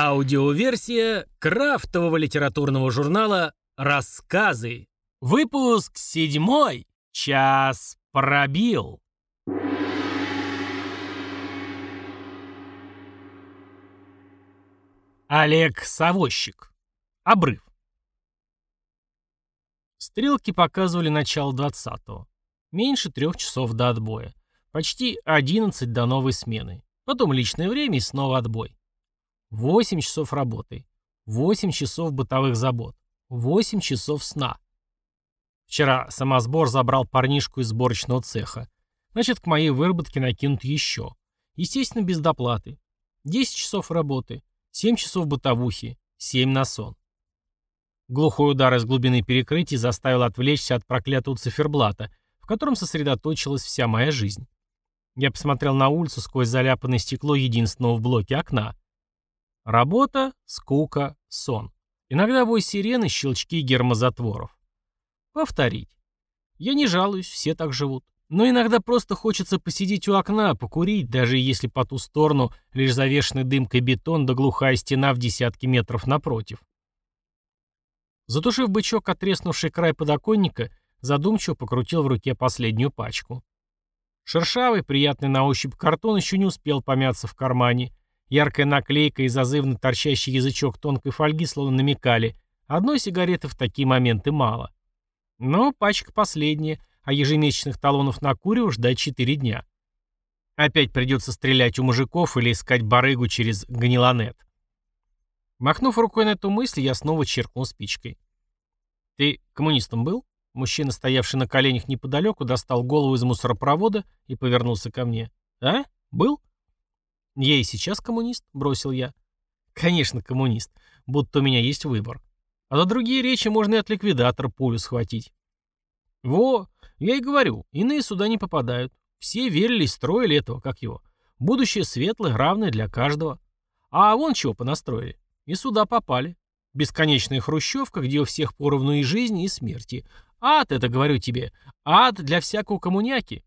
Аудиоверсия крафтового литературного журнала «Рассказы». Выпуск седьмой. Час пробил. Олег Савощик. Обрыв. Стрелки показывали начало двадцатого. Меньше трех часов до отбоя. Почти одиннадцать до новой смены. Потом личное время и снова отбой. Восемь часов работы. Восемь часов бытовых забот. Восемь часов сна. Вчера самосбор забрал парнишку из сборочного цеха. Значит, к моей выработке накинут еще. Естественно, без доплаты. Десять часов работы. Семь часов бытовухи. Семь на сон. Глухой удар из глубины перекрытий заставил отвлечься от проклятого циферблата, в котором сосредоточилась вся моя жизнь. Я посмотрел на улицу сквозь заляпанное стекло единственного в блоке окна. Работа, скука, сон. Иногда вой сирены, щелчки гермозатворов. Повторить. Я не жалуюсь, все так живут. Но иногда просто хочется посидеть у окна, покурить, даже если по ту сторону лишь завешенный дымкой бетон да глухая стена в десятки метров напротив. Затушив бычок отреснувший край подоконника, задумчиво покрутил в руке последнюю пачку. Шершавый, приятный на ощупь картон еще не успел помяться в кармане. Яркая наклейка и зазывно торчащий язычок тонкой фольги словно намекали. Одной сигареты в такие моменты мало. Но пачка последняя, а ежемесячных талонов на курево ждать 4 дня. Опять придется стрелять у мужиков или искать барыгу через гнилонет. Махнув рукой на эту мысль, я снова черкнул спичкой. «Ты коммунистом был?» Мужчина, стоявший на коленях неподалеку, достал голову из мусоропровода и повернулся ко мне. «А? Был?» «Я и сейчас коммунист», — бросил я. «Конечно, коммунист. Будто у меня есть выбор. А за другие речи можно и от ликвидатора пулю схватить». «Во, я и говорю, иные сюда не попадают. Все верили и строили этого, как его. Будущее светлое, равное для каждого. А вон чего понастроили. И сюда попали. Бесконечная хрущевка, где у всех поровну и жизни, и смерти. Ад, это говорю тебе. Ад для всякого коммуняки.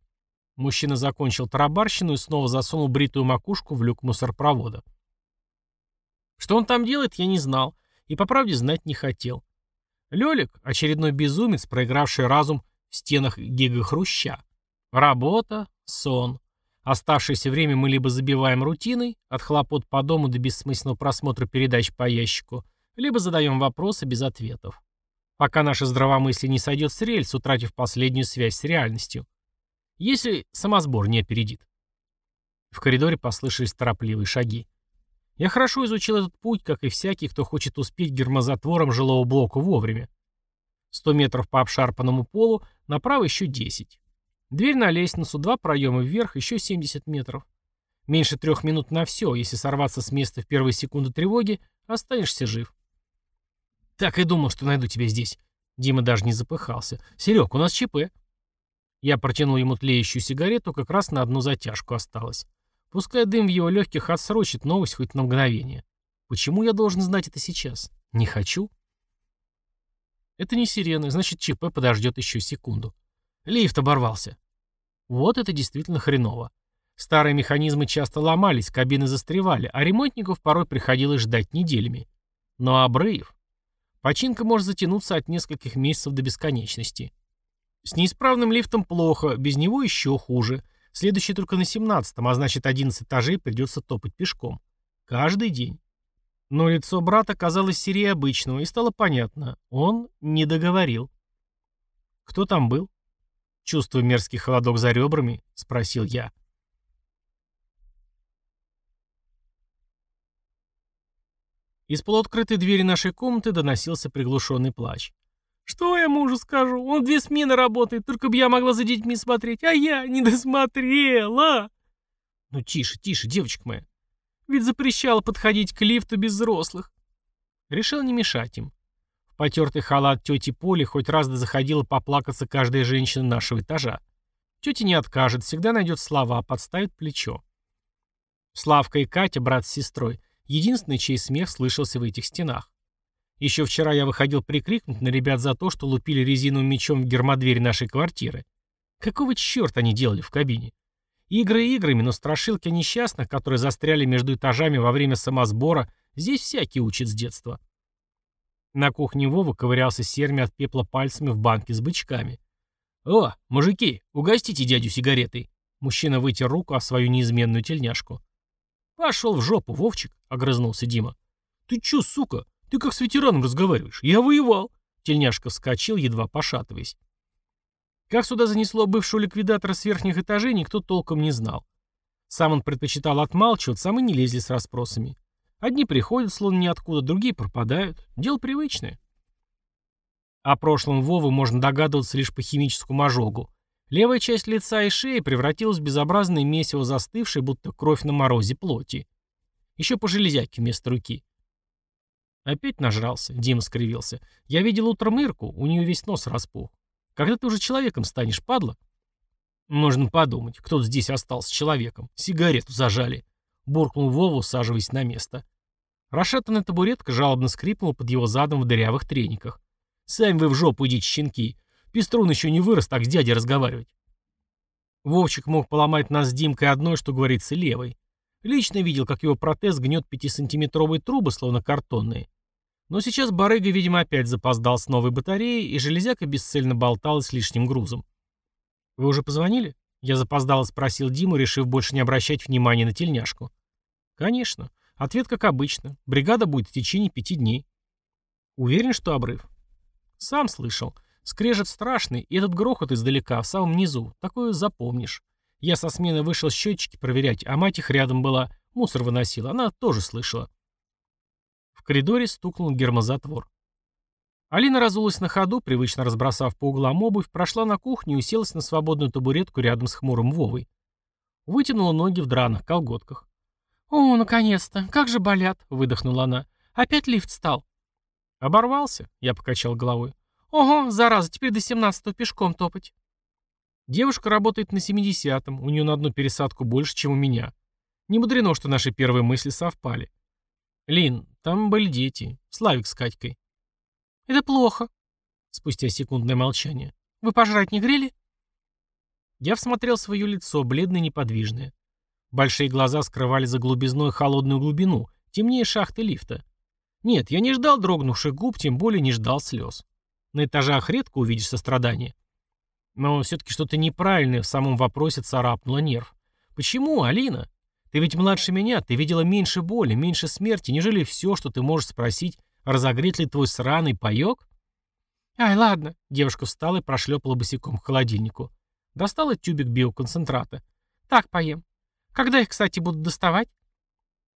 Мужчина закончил тарабарщину и снова засунул бритую макушку в люк мусорпровода. Что он там делает, я не знал. И по правде знать не хотел. Лёлик — очередной безумец, проигравший разум в стенах гигахруща. Работа, сон. Оставшееся время мы либо забиваем рутиной, от хлопот по дому до бессмысленного просмотра передач по ящику, либо задаем вопросы без ответов пока наше здравомыслие не сойдет с рельс, утратив последнюю связь с реальностью. Если самосбор не опередит. В коридоре послышались торопливые шаги. Я хорошо изучил этот путь, как и всякий, кто хочет успеть гермозатвором жилого блока вовремя. Сто метров по обшарпанному полу, направо еще десять. Дверь на лестницу, два проема вверх, еще 70 метров. Меньше трех минут на все, если сорваться с места в первые секунды тревоги, останешься жив. «Так и думал, что найду тебя здесь». Дима даже не запыхался. «Серег, у нас ЧП». Я протянул ему тлеющую сигарету, как раз на одну затяжку осталось. Пускай дым в его легких отсрочит новость хоть на мгновение. Почему я должен знать это сейчас? Не хочу. Это не сирена, значит ЧП подождет еще секунду. Лифт оборвался. Вот это действительно хреново. Старые механизмы часто ломались, кабины застревали, а ремонтников порой приходилось ждать неделями. Но обрыв... Починка может затянуться от нескольких месяцев до бесконечности. С неисправным лифтом плохо, без него еще хуже. Следующий только на 17-м, а значит 11 этажей придется топать пешком. Каждый день. Но лицо брата казалось серее обычного, и стало понятно. Он не договорил. «Кто там был?» Чувствуя мерзкий холодок за ребрами, спросил я. Из полуоткрытой двери нашей комнаты доносился приглушенный плач. «Что я мужу скажу? Он две смены работает, только бы я могла за детьми смотреть, а я не досмотрела!» «Ну тише, тише, девочка моя. Ведь запрещала подходить к лифту без взрослых». Решил не мешать им. В потертый халат тети Поли хоть раз да заходила поплакаться каждая женщина нашего этажа. Тетя не откажет, всегда найдет слова, подставит плечо. Славка и Катя, брат с сестрой, единственный, чей смех слышался в этих стенах. Еще вчера я выходил прикрикнуть на ребят за то, что лупили резиновым мечом в гермодверь нашей квартиры. Какого черта они делали в кабине? Игры играми, но страшилки несчастных, которые застряли между этажами во время самосбора, здесь всякий учит с детства. На кухне Вова ковырялся серыми от пепла пальцами в банке с бычками. «О, мужики, угостите дядю сигаретой!» Мужчина вытер руку о свою неизменную тельняшку. «Пошел в жопу, Вовчик!» — огрызнулся Дима. «Ты чё, сука? Ты как с ветераном разговариваешь? Я воевал!» Тельняшка вскочил, едва пошатываясь. Как сюда занесло бывшего ликвидатора с верхних этажей, никто толком не знал. Сам он предпочитал отмалчиваться, а мы не лезли с расспросами. Одни приходят, словно ниоткуда, другие пропадают. Дело привычное. О прошлом Вовы можно догадываться лишь по химическому ожогу. Левая часть лица и шеи превратилась в безобразное месиво застывшей, будто кровь на морозе плоти. Еще по железяке вместо руки. Опять нажрался, Дима скривился. Я видел утром Ирку, у нее весь нос распух. Когда ты уже человеком станешь, падла? Можно подумать, кто-то здесь остался человеком. Сигарету зажали. Буркнул Вову, усаживаясь на место. Расшатанная табуретка жалобно скрипнула под его задом в дырявых трениках. «Сами вы в жопу идите, щенки. Пеструн еще не вырос, так с дядей разговаривать». Вовчик мог поломать нас с Димкой одной, что говорится, левой. Лично видел, как его протез гнет пятисантиметровые трубы, словно картонные. Но сейчас барыга, видимо, опять запоздал с новой батареей, и железяка бесцельно болталась лишним грузом. «Вы уже позвонили?» Я запоздало спросил Диму, решив больше не обращать внимания на тельняшку. «Конечно. Ответ как обычно. Бригада будет в течение пяти дней. Уверен, что обрыв? Сам слышал. Скрежет страшный, и этот грохот издалека, в самом низу. Такое запомнишь. Я со смены вышел счетчики проверять, а мать их рядом была, мусор выносила. Она тоже слышала. В коридоре стукнул гермозатвор. Алина разулась на ходу, привычно разбросав по углам обувь, прошла на кухню и уселась на свободную табуретку рядом с хмурым Вовой. Вытянула ноги в драных колготках. «О, наконец-то! Как же болят!» — выдохнула она. «Опять лифт стал». «Оборвался?» — я покачал головой. «Ого, зараза, теперь до семнадцатого пешком топать». Девушка работает на семидесятом, у нее на одну пересадку больше, чем у меня. Не мудрено, что наши первые мысли совпали. «Лин, там были дети. Славик с Катькой». «Это плохо», — спустя секундное молчание. «Вы пожрать не грели?» Я всмотрел свое лицо, бледное неподвижное. Большие глаза скрывали за глубизной холодную глубину, темнее шахты лифта. Нет, я не ждал дрогнувших губ, тем более не ждал слез. На этажах редко увидишь сострадание. Но все-таки что-то неправильное в самом вопросе царапнуло нерв. Почему, Алина? Ты ведь младше меня, ты видела меньше боли, меньше смерти, нежели все, что ты можешь спросить, разогреть ли твой сраный паек? Ай, ладно. Девушка встала и прошлепала босиком к холодильнику. Достала тюбик биоконцентрата. Так, поем. Когда их, кстати, будут доставать?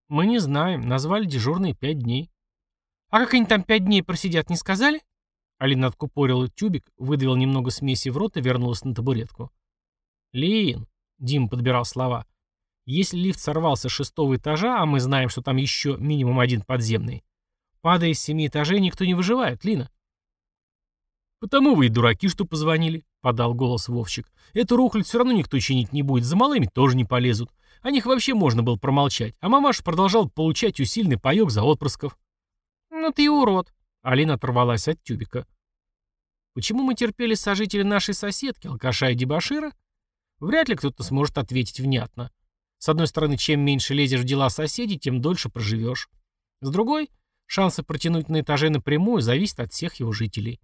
Мы не знаем. Назвали дежурные пять дней. А как они там пять дней просидят, не сказали? Алина откупорила тюбик, выдавила немного смеси в рот и вернулась на табуретку. «Лин», — Дим подбирал слова, — «если лифт сорвался с шестого этажа, а мы знаем, что там еще минимум один подземный, падая с семи этажей, никто не выживает, Лина». «Потому вы и дураки, что позвонили», — подал голос Вовчик. «Эту рухлядь все равно никто чинить не будет, за малыми тоже не полезут. О них вообще можно было промолчать, а мамаша продолжал получать усиленный паёк за отпрысков. «Ну ты урод!» — Алина оторвалась от тюбика. «Почему мы терпели сожители нашей соседки, алкаша и дебошира?» Вряд ли кто-то сможет ответить внятно. С одной стороны, чем меньше лезешь в дела соседей, тем дольше проживешь. С другой, шансы протянуть на этаже напрямую зависят от всех его жителей.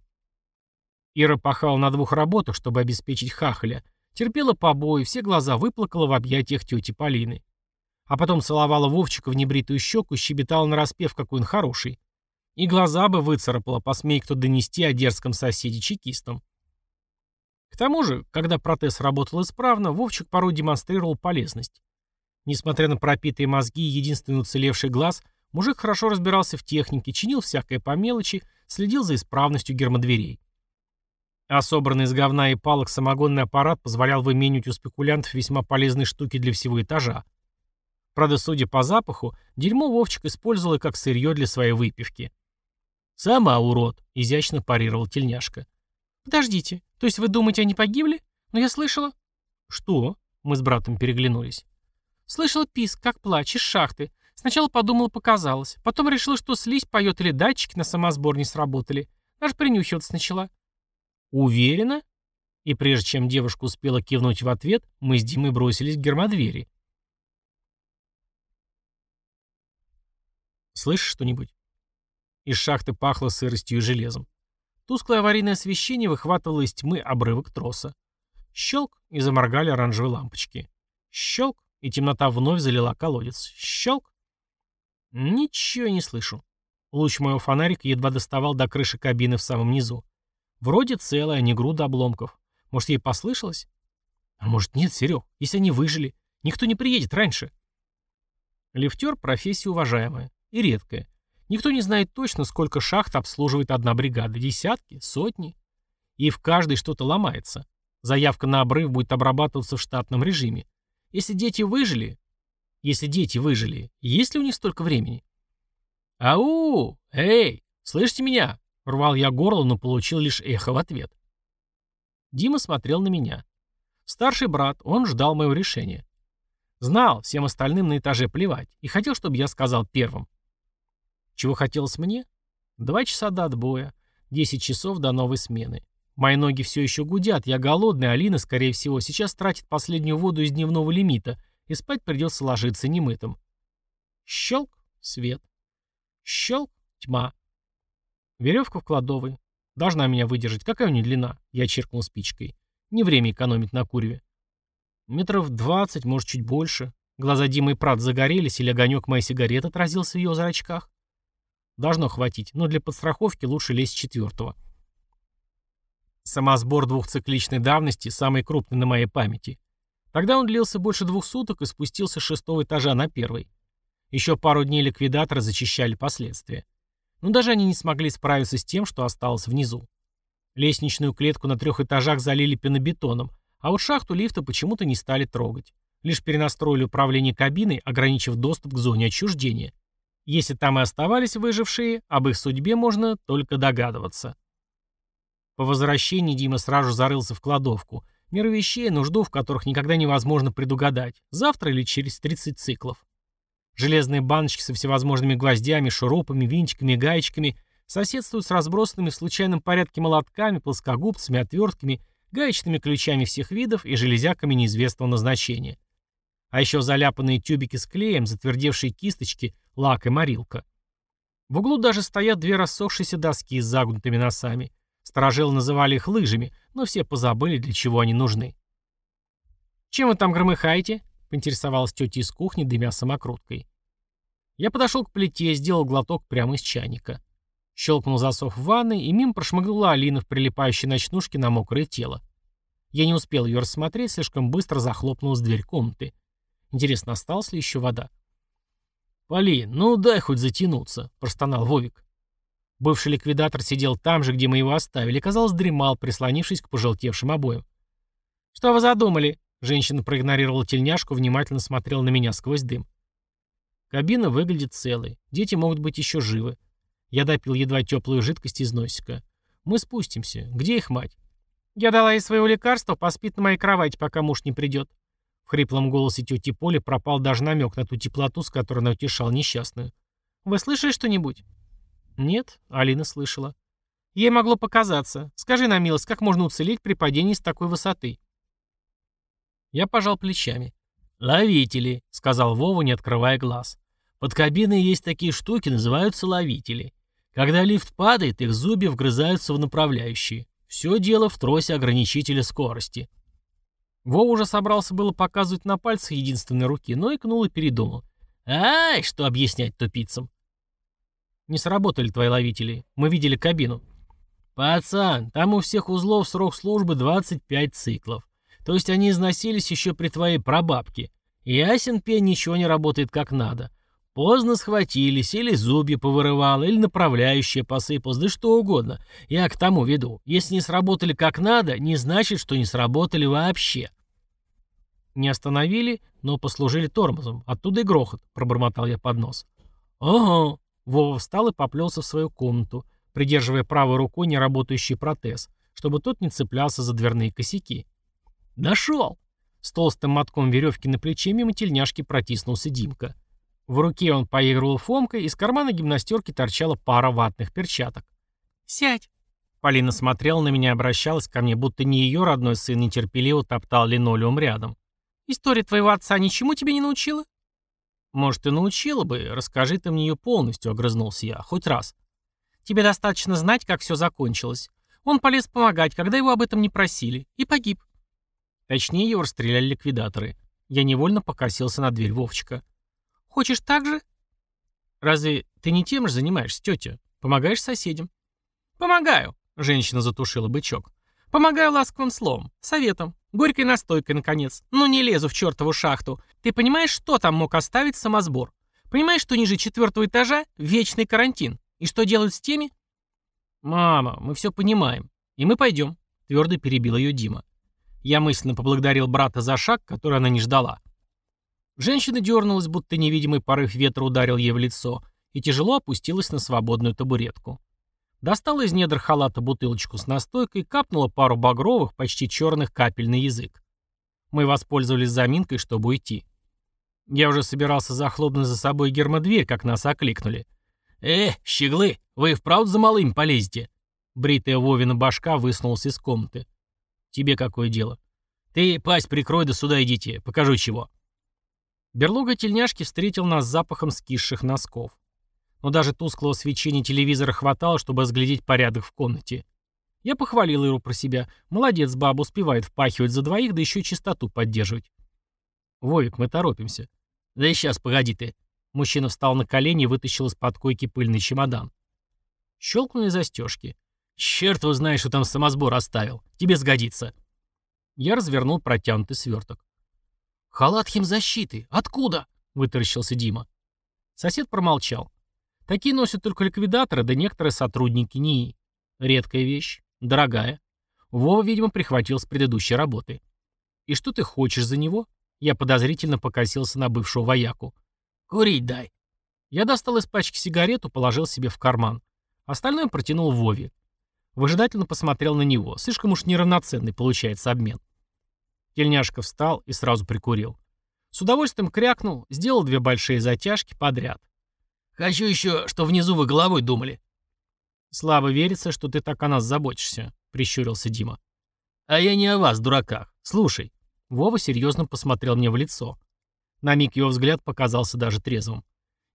Ира пахала на двух работах, чтобы обеспечить хахаля, Терпела побои, все глаза выплакала в объятиях тети Полины. А потом целовала Вовчика в небритую щеку и щебетала нараспев, какой он хороший. И глаза бы выцарапала, посмей кто донести о дерзком соседе чекистам. К тому же, когда протез работал исправно, Вовчик порой демонстрировал полезность. Несмотря на пропитые мозги и единственный уцелевший глаз, мужик хорошо разбирался в технике, чинил всякое по мелочи, следил за исправностью гермодверей. А собранный из говна и палок самогонный аппарат позволял выменивать у спекулянтов весьма полезные штуки для всего этажа. Правда, судя по запаху, дерьмо Вовчик использовал как сырье для своей выпивки. «Сама урод», — изящно парировал тельняшка. «Подождите, то есть вы думаете, они погибли? Но я слышала...» «Что?» — мы с братом переглянулись. «Слышала писк, как плач, из шахты. Сначала подумала, показалось. Потом решила, что слизь поет или датчики на самосбор не сработали. Даже принюхиваться начала. «Уверена?» И прежде чем девушка успела кивнуть в ответ, мы с Димой бросились к гермодвери. «Слышишь что-нибудь?» Из шахты пахло сыростью и железом. Тусклое аварийное освещение выхватывало из тьмы обрывок троса. Щелк, и заморгали оранжевые лампочки. Щелк, и темнота вновь залила колодец. Щелк. Ничего не слышу. Луч моего фонарика едва доставал до крыши кабины в самом низу. Вроде целая, не груда обломков. Может, ей послышалось? А может, нет, Серег, если они выжили. Никто не приедет раньше. Лифтер — профессия уважаемая и редкая. Никто не знает точно, сколько шахт обслуживает одна бригада. Десятки, сотни. И в каждой что-то ломается. Заявка на обрыв будет обрабатываться в штатном режиме. Если дети выжили... Если дети выжили, есть ли у них столько времени? «Ау! Эй! Слышите меня?» Рвал я горло, но получил лишь эхо в ответ. Дима смотрел на меня. Старший брат, он ждал моего решения. Знал, всем остальным на этаже плевать, и хотел, чтобы я сказал первым. Чего хотелось мне? Два часа до отбоя, десять часов до новой смены. Мои ноги все еще гудят, я голодный, Алина, скорее всего, сейчас тратит последнюю воду из дневного лимита, и спать придется ложиться немытым. Щелк, свет. Щелк, тьма. Веревка в кладовой. Должна меня выдержать. Какая у нее длина? Я чиркнул спичкой. Не время экономить на куреве. Метров двадцать, может, чуть больше. Глаза Димы и Прат загорелись, или огонек моей сигареты отразился в ее зрачках. Должно хватить, но для подстраховки лучше лезть с четвертого. Самосбор двухцикличной давности, самый крупный на моей памяти. Тогда он длился больше двух суток и спустился с шестого этажа на первый. Еще пару дней ликвидаторы зачищали последствия. Но даже они не смогли справиться с тем, что осталось внизу. Лестничную клетку на трех этажах залили пенобетоном, а вот шахту лифта почему-то не стали трогать. Лишь перенастроили управление кабиной, ограничив доступ к зоне отчуждения. Если там и оставались выжившие, об их судьбе можно только догадываться. По возвращении Дима сразу зарылся в кладовку. Мир вещей, нужду в которых никогда невозможно предугадать. Завтра или через 30 циклов. Железные баночки со всевозможными гвоздями, шурупами, винтиками, гаечками соседствуют с разбросанными в случайном порядке молотками, плоскогубцами, отвертками, гаечными ключами всех видов и железяками неизвестного назначения. А еще заляпанные тюбики с клеем, затвердевшие кисточки, лак и морилка. В углу даже стоят две рассохшиеся доски с загнутыми носами. Сторожилы называли их лыжами, но все позабыли, для чего они нужны. «Чем вы там громыхаете?» — поинтересовалась тетя из кухни, дымя самокруткой. Я подошел к плите, сделал глоток прямо из чайника. Щелкнул засов в ванной, и мимо прошмыгнула Алина в прилипающей ночнушке на мокрое тело. Я не успел ее рассмотреть, слишком быстро захлопнулась дверь комнаты. Интересно, осталась ли еще вода? «Полин, ну дай хоть затянуться», — простонал Вовик. Бывший ликвидатор сидел там же, где мы его оставили, казалось, дремал, прислонившись к пожелтевшим обоям. «Что вы задумали?» Женщина проигнорировала тельняшку, внимательно смотрела на меня сквозь дым. Кабина выглядит целой. Дети могут быть еще живы. Я допил едва теплую жидкость из носика. Мы спустимся. Где их мать? Я дала ей своего лекарства, поспит на моей кровати, пока муж не придет. В хриплом голосе тети Поли пропал даже намек на ту теплоту, с которой она утешал несчастную. «Вы слышали что-нибудь?» «Нет», — Алина слышала. «Ей могло показаться. Скажи на милость, как можно уцелеть при падении с такой высоты?» Я пожал плечами. «Ловители», — сказал Вова, не открывая глаз. «Под кабиной есть такие штуки, называются ловители. Когда лифт падает, их зубья вгрызаются в направляющие. Все дело в тросе ограничителя скорости». Вова уже собрался было показывать на пальцах единственной руки, но икнул и передумал. «Ай, что объяснять тупицам?» Не сработали твои ловители. Мы видели кабину. Пацан, там у всех узлов срок службы 25 циклов. То есть они износились еще при твоей прабабке. Ясен пень ничего не работает как надо. Поздно схватились, или зубья повырывало, или направляющие посыпалось, да что угодно. Я к тому веду. Если не сработали как надо, не значит, что не сработали вообще. Не остановили, но послужили тормозом. Оттуда и грохот, пробормотал я под нос. Ого, Вова встал и поплелся в свою комнату, придерживая правой рукой неработающий протез, чтобы тот не цеплялся за дверные косяки. «Нашел!» С толстым мотком веревки на плече мимо тельняшки протиснулся Димка. В руке он поигрывал фомкой, из кармана гимнастерки торчала пара ватных перчаток. «Сядь!» Полина смотрела на меня и обращалась ко мне, будто не ее родной сын нетерпеливо топтал линолеум рядом. «История твоего отца ничему тебе не научила?» «Может, и научила бы. Расскажи ты мне ее полностью», — огрызнулся я. «Хоть раз». «Тебе достаточно знать, как все закончилось. Он полез помогать, когда его об этом не просили, и погиб». Точнее, его расстреляли ликвидаторы. Я невольно покосился на дверь Вовчика. «Хочешь так же?» «Разве ты не тем же занимаешься, тетя? Помогаешь соседям?» «Помогаю», — женщина затушила бычок. «Помогаю ласковым словом, советом, горькой настойкой, наконец. Ну не лезу в чертову шахту. Ты понимаешь, что там мог оставить самосбор? Понимаешь, что ниже четвертого этажа вечный карантин? И что делают с теми?» «Мама, мы все понимаем. И мы пойдем», — твердо перебил ее Дима. Я мысленно поблагодарил брата за шаг, который она не ждала. Женщина дернулась, будто невидимый порыв ветра ударил ей в лицо, и тяжело опустилась на свободную табуретку. Достала из недр халата бутылочку с настойкой, капнула пару багровых, почти черных капель на язык. Мы воспользовались заминкой, чтобы уйти. Я уже собирался захлопнуть за собой гермодверь, как нас окликнули. «Э, щеглы, вы вправду за малыми полезете?» Бритая Вовина башка высунулась из комнаты. «Тебе какое дело?» «Ты пасть прикрой, да сюда идите, покажу чего». Берлога тельняшки встретил нас запахом скисших носков. Но даже тусклого свечения телевизора хватало, чтобы разглядеть порядок в комнате. Я похвалил Иру про себя. Молодец, баба успевает впахивать за двоих, да еще и чистоту поддерживать. Вовик, мы торопимся. Да и сейчас, погоди ты. Мужчина встал на колени и вытащил из-под койки пыльный чемодан. Щелкнули застежки. Черт его знает, что там самосбор оставил. Тебе сгодится. Я развернул протянутый сверток. «Халат химзащиты! Откуда?» — вытаращился Дима. Сосед промолчал. Такие носят только ликвидаторы, да некоторые сотрудники НИИ. Редкая вещь, дорогая. Вова, видимо, прихватил с предыдущей работы. «И что ты хочешь за него?» Я подозрительно покосился на бывшего вояку. «Курить дай». Я достал из пачки сигарету, положил себе в карман. Остальное протянул Вове. Выжидательно посмотрел на него. Слишком уж неравноценный получается обмен. Тельняшка встал и сразу прикурил. С удовольствием крякнул, сделал две большие затяжки подряд. «Хочу еще, что внизу вы головой думали». «Слабо верится, что ты так о нас заботишься», — прищурился Дима. «А я не о вас, дураках. Слушай». Вова серьезно посмотрел мне в лицо. На миг его взгляд показался даже трезвым.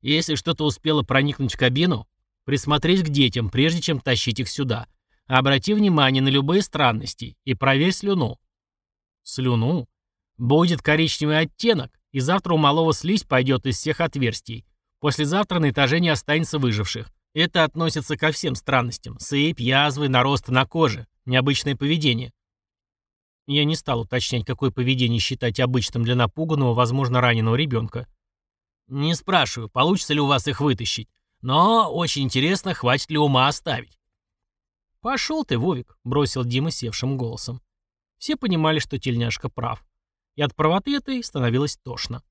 «Если что-то успело проникнуть в кабину, присмотрись к детям, прежде чем тащить их сюда. Обрати внимание на любые странности и проверь слюну. Слюну. Будет коричневый оттенок, и завтра у малого слизь пойдет из всех отверстий. Послезавтра на этаже не останется выживших. Это относится ко всем странностям. Сыпь, язвы, наросты на коже. Необычное поведение. Я не стал уточнять, какое поведение считать обычным для напуганного, возможно, раненого ребенка. Не спрашиваю, получится ли у вас их вытащить. Но очень интересно, хватит ли ума оставить. «Пошел ты, Вовик», — бросил Дима севшим голосом. Все понимали, что тельняшка прав. И от правоты этой становилось тошно.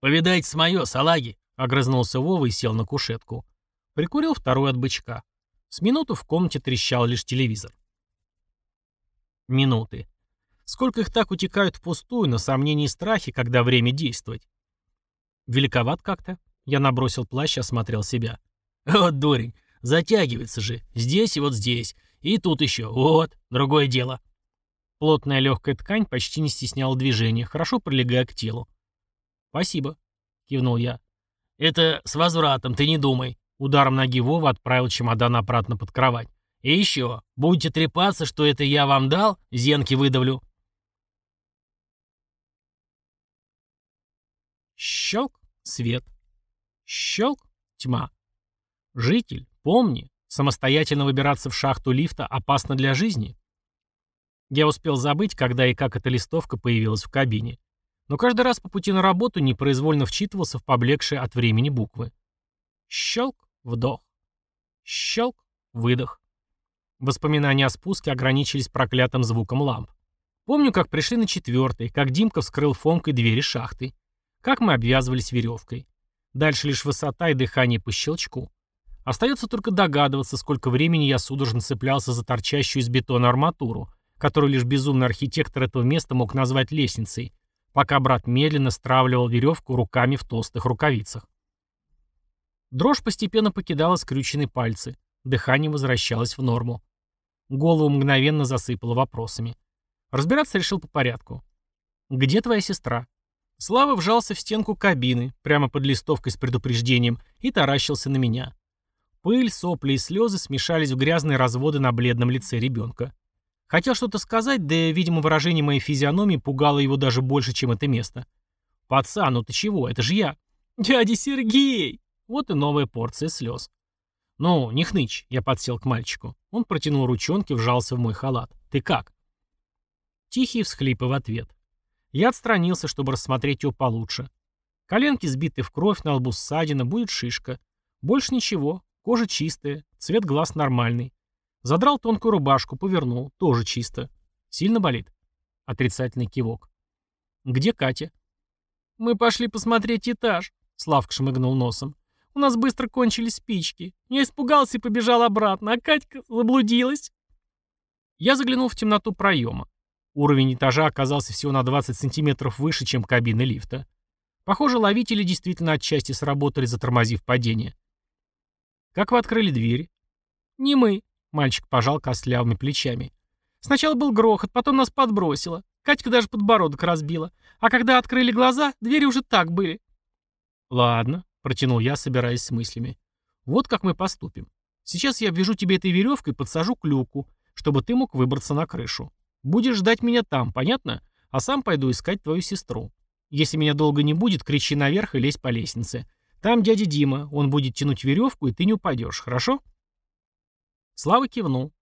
«Повидайте с моё, салаги!» — огрызнулся Вова и сел на кушетку. Прикурил второй от бычка. С минуту в комнате трещал лишь телевизор. Минуты. Сколько их так утекают впустую, на сомнения и страхи, когда время действовать? Великоват как-то. Я набросил плащ и осмотрел себя. Вот дурень, затягивается же. Здесь и вот здесь. И тут еще. Вот, другое дело. Плотная легкая ткань почти не стесняла движения, хорошо прилегая к телу. «Спасибо», — кивнул я. «Это с возвратом, ты не думай». Ударом ноги Вова отправил чемодан обратно под кровать. «И еще, будете трепаться, что это я вам дал, зенки выдавлю». Щелк — свет. Щелк — тьма. Житель, помни, самостоятельно выбираться в шахту лифта опасно для жизни. Я успел забыть, когда и как эта листовка появилась в кабине. Но каждый раз по пути на работу непроизвольно вчитывался в поблекшие от времени буквы. Щелк, вдох. Щелк, выдох. Воспоминания о спуске ограничились проклятым звуком ламп. Помню, как пришли на четвертый, как Димка вскрыл фомкой двери шахты. Как мы обвязывались веревкой. Дальше лишь высота и дыхание по щелчку. Остается только догадываться, сколько времени я судорожно цеплялся за торчащую из бетона арматуру, которую лишь безумный архитектор этого места мог назвать лестницей, пока брат медленно стравливал веревку руками в толстых рукавицах. Дрожь постепенно покидала скрюченные пальцы. Дыхание возвращалось в норму. Голову мгновенно засыпало вопросами. Разбираться решил по порядку. «Где твоя сестра?» Слава вжался в стенку кабины, прямо под листовкой с предупреждением, и таращился на меня. Пыль, сопли и слезы смешались в грязные разводы на бледном лице ребенка. Хотел что-то сказать, да, видимо, выражение моей физиономии пугало его даже больше, чем это место. «Пацан, ну ты чего? Это же я!» «Дядя Сергей!» Вот и новая порция слез. «Ну, не хнычь», — я подсел к мальчику. Он протянул ручонки, вжался в мой халат. «Ты как?» Тихие всхлипы в ответ. Я отстранился, чтобы рассмотреть его получше. Коленки сбиты в кровь, на лбу ссадина, будет шишка. Больше ничего, кожа чистая, цвет глаз нормальный. Задрал тонкую рубашку, повернул, тоже чисто. Сильно болит? Отрицательный кивок. Где Катя? Мы пошли посмотреть этаж, Славка шмыгнул носом. У нас быстро кончились спички. Я испугался и побежал обратно, а Катька заблудилась. Я заглянул в темноту проема. Уровень этажа оказался всего на 20 сантиметров выше, чем кабины лифта. Похоже, ловители действительно отчасти сработали, затормозив падение. «Как вы открыли двери?» «Не мы», — мальчик пожал костлявыми плечами. «Сначала был грохот, потом нас подбросило. Катька даже подбородок разбила. А когда открыли глаза, двери уже так были». «Ладно», — протянул я, собираясь с мыслями. «Вот как мы поступим. Сейчас я обвяжу тебе этой веревкой и подсажу к люку, чтобы ты мог выбраться на крышу. Будешь ждать меня там, понятно? А сам пойду искать твою сестру. Если меня долго не будет, кричи наверх и лезь по лестнице. Там дядя Дима, он будет тянуть веревку, и ты не упадешь, хорошо?» Слава кивнул.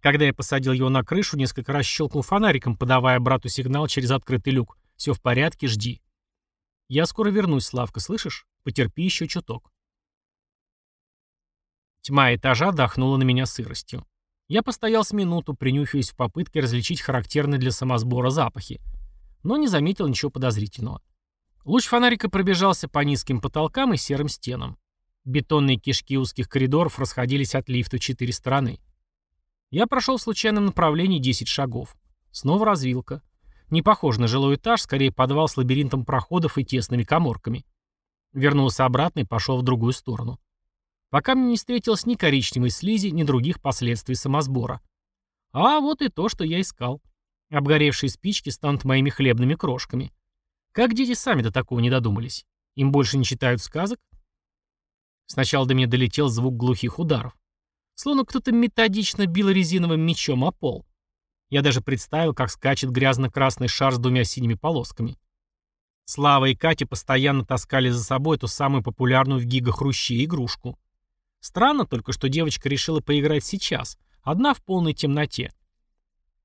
Когда я посадил его на крышу, несколько раз щелкнул фонариком, подавая брату сигнал через открытый люк. «Все в порядке, жди». «Я скоро вернусь, Славка, слышишь? Потерпи еще чуток». Тьма этажа дохнула на меня сыростью. Я постоял с минуту, принюхиваясь в попытке различить характерные для самосбора запахи, но не заметил ничего подозрительного. Луч фонарика пробежался по низким потолкам и серым стенам. Бетонные кишки узких коридоров расходились от лифта в четыре стороны. Я прошел в случайном направлении 10 шагов. Снова развилка. Не похоже на жилой этаж, скорее подвал с лабиринтом проходов и тесными коморками. Вернулся обратно и пошел в другую сторону пока мне не встретилось ни коричневой слизи, ни других последствий самосбора. А вот и то, что я искал. Обгоревшие спички станут моими хлебными крошками. Как дети сами до такого не додумались? Им больше не читают сказок? Сначала до меня долетел звук глухих ударов. Словно кто-то методично бил резиновым мечом о пол. Я даже представил, как скачет грязно-красный шар с двумя синими полосками. Слава и Катя постоянно таскали за собой эту самую популярную в гигахруще игрушку. Странно только, что девочка решила поиграть сейчас, одна в полной темноте.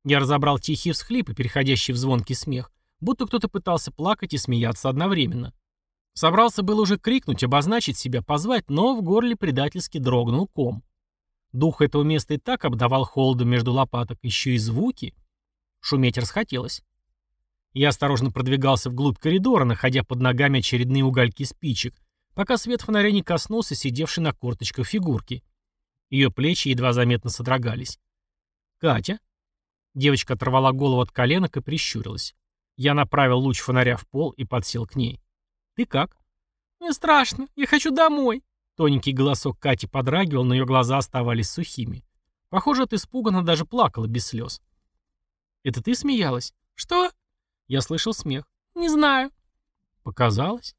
Я разобрал тихие всхлипы, переходящие в звонкий смех, будто кто-то пытался плакать и смеяться одновременно. Собрался был уже крикнуть, обозначить себя, позвать, но в горле предательски дрогнул ком. Дух этого места и так обдавал холодом между лопаток, еще и звуки. Шуметь расхотелось. Я осторожно продвигался вглубь коридора, находя под ногами очередные угольки спичек, пока свет фонаря не коснулся сидевшей на корточках фигурки. Ее плечи едва заметно содрогались. «Катя?» Девочка оторвала голову от коленок и прищурилась. Я направил луч фонаря в пол и подсел к ней. «Ты как?» «Мне страшно. Я хочу домой». Тоненький голосок Кати подрагивал, но ее глаза оставались сухими. Похоже, от испуга она даже плакала без слез. «Это ты смеялась?» «Что?» Я слышал смех. «Не знаю». «Показалось?»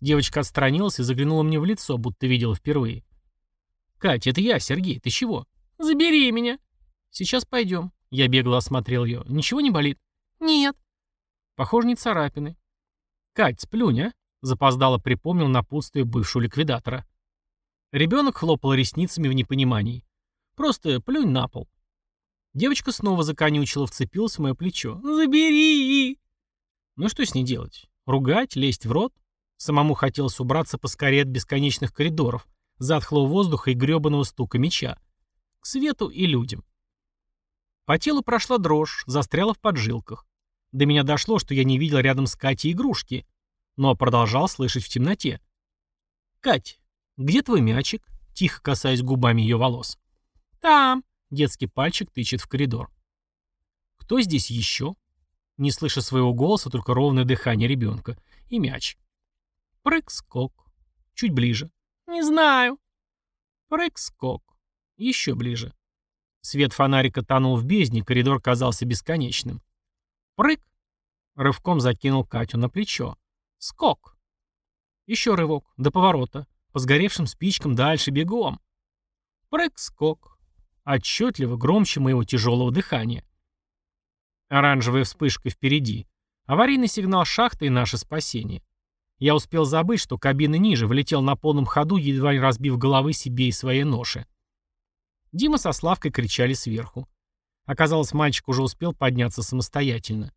Девочка отстранилась и заглянула мне в лицо, будто видела впервые. «Катя, это я, Сергей, ты чего?» «Забери меня!» «Сейчас пойдем». Я бегло осмотрел ее. «Ничего не болит?» «Нет». «Похоже, не царапины». «Кать, сплюнь, а?» Запоздало припомнил напутствие бывшего ликвидатора. Ребенок хлопал ресницами в непонимании. «Просто плюнь на пол». Девочка снова законючила, вцепилась в мое плечо. «Забери!» Ну что с ней делать? Ругать, лезть в рот? Самому хотелось убраться поскорее от бесконечных коридоров, затхлого воздуха и грёбаного стука меча. К свету и людям. По телу прошла дрожь, застряла в поджилках. До меня дошло, что я не видел рядом с Катей игрушки, но продолжал слышать в темноте. «Кать, где твой мячик?» Тихо касаясь губами ее волос. «Там!» — детский пальчик тычет в коридор. «Кто здесь еще?» Не слыша своего голоса, только ровное дыхание ребенка. И мяч. Прыг-скок. Чуть ближе. Не знаю. Прыг-скок. Еще ближе. Свет фонарика тонул в бездне, коридор казался бесконечным. Прыг! Рывком закинул Катю на плечо. Скок! Еще рывок, до поворота. По сгоревшим спичкам дальше бегом. Прыг-скок. Отчетливо, громче моего тяжелого дыхания. Оранжевая вспышка впереди. Аварийный сигнал шахты и наше спасение. Я успел забыть, что кабина ниже, влетел на полном ходу, едва не разбив головы себе и своей ноши. Дима со Славкой кричали сверху. Оказалось, мальчик уже успел подняться самостоятельно.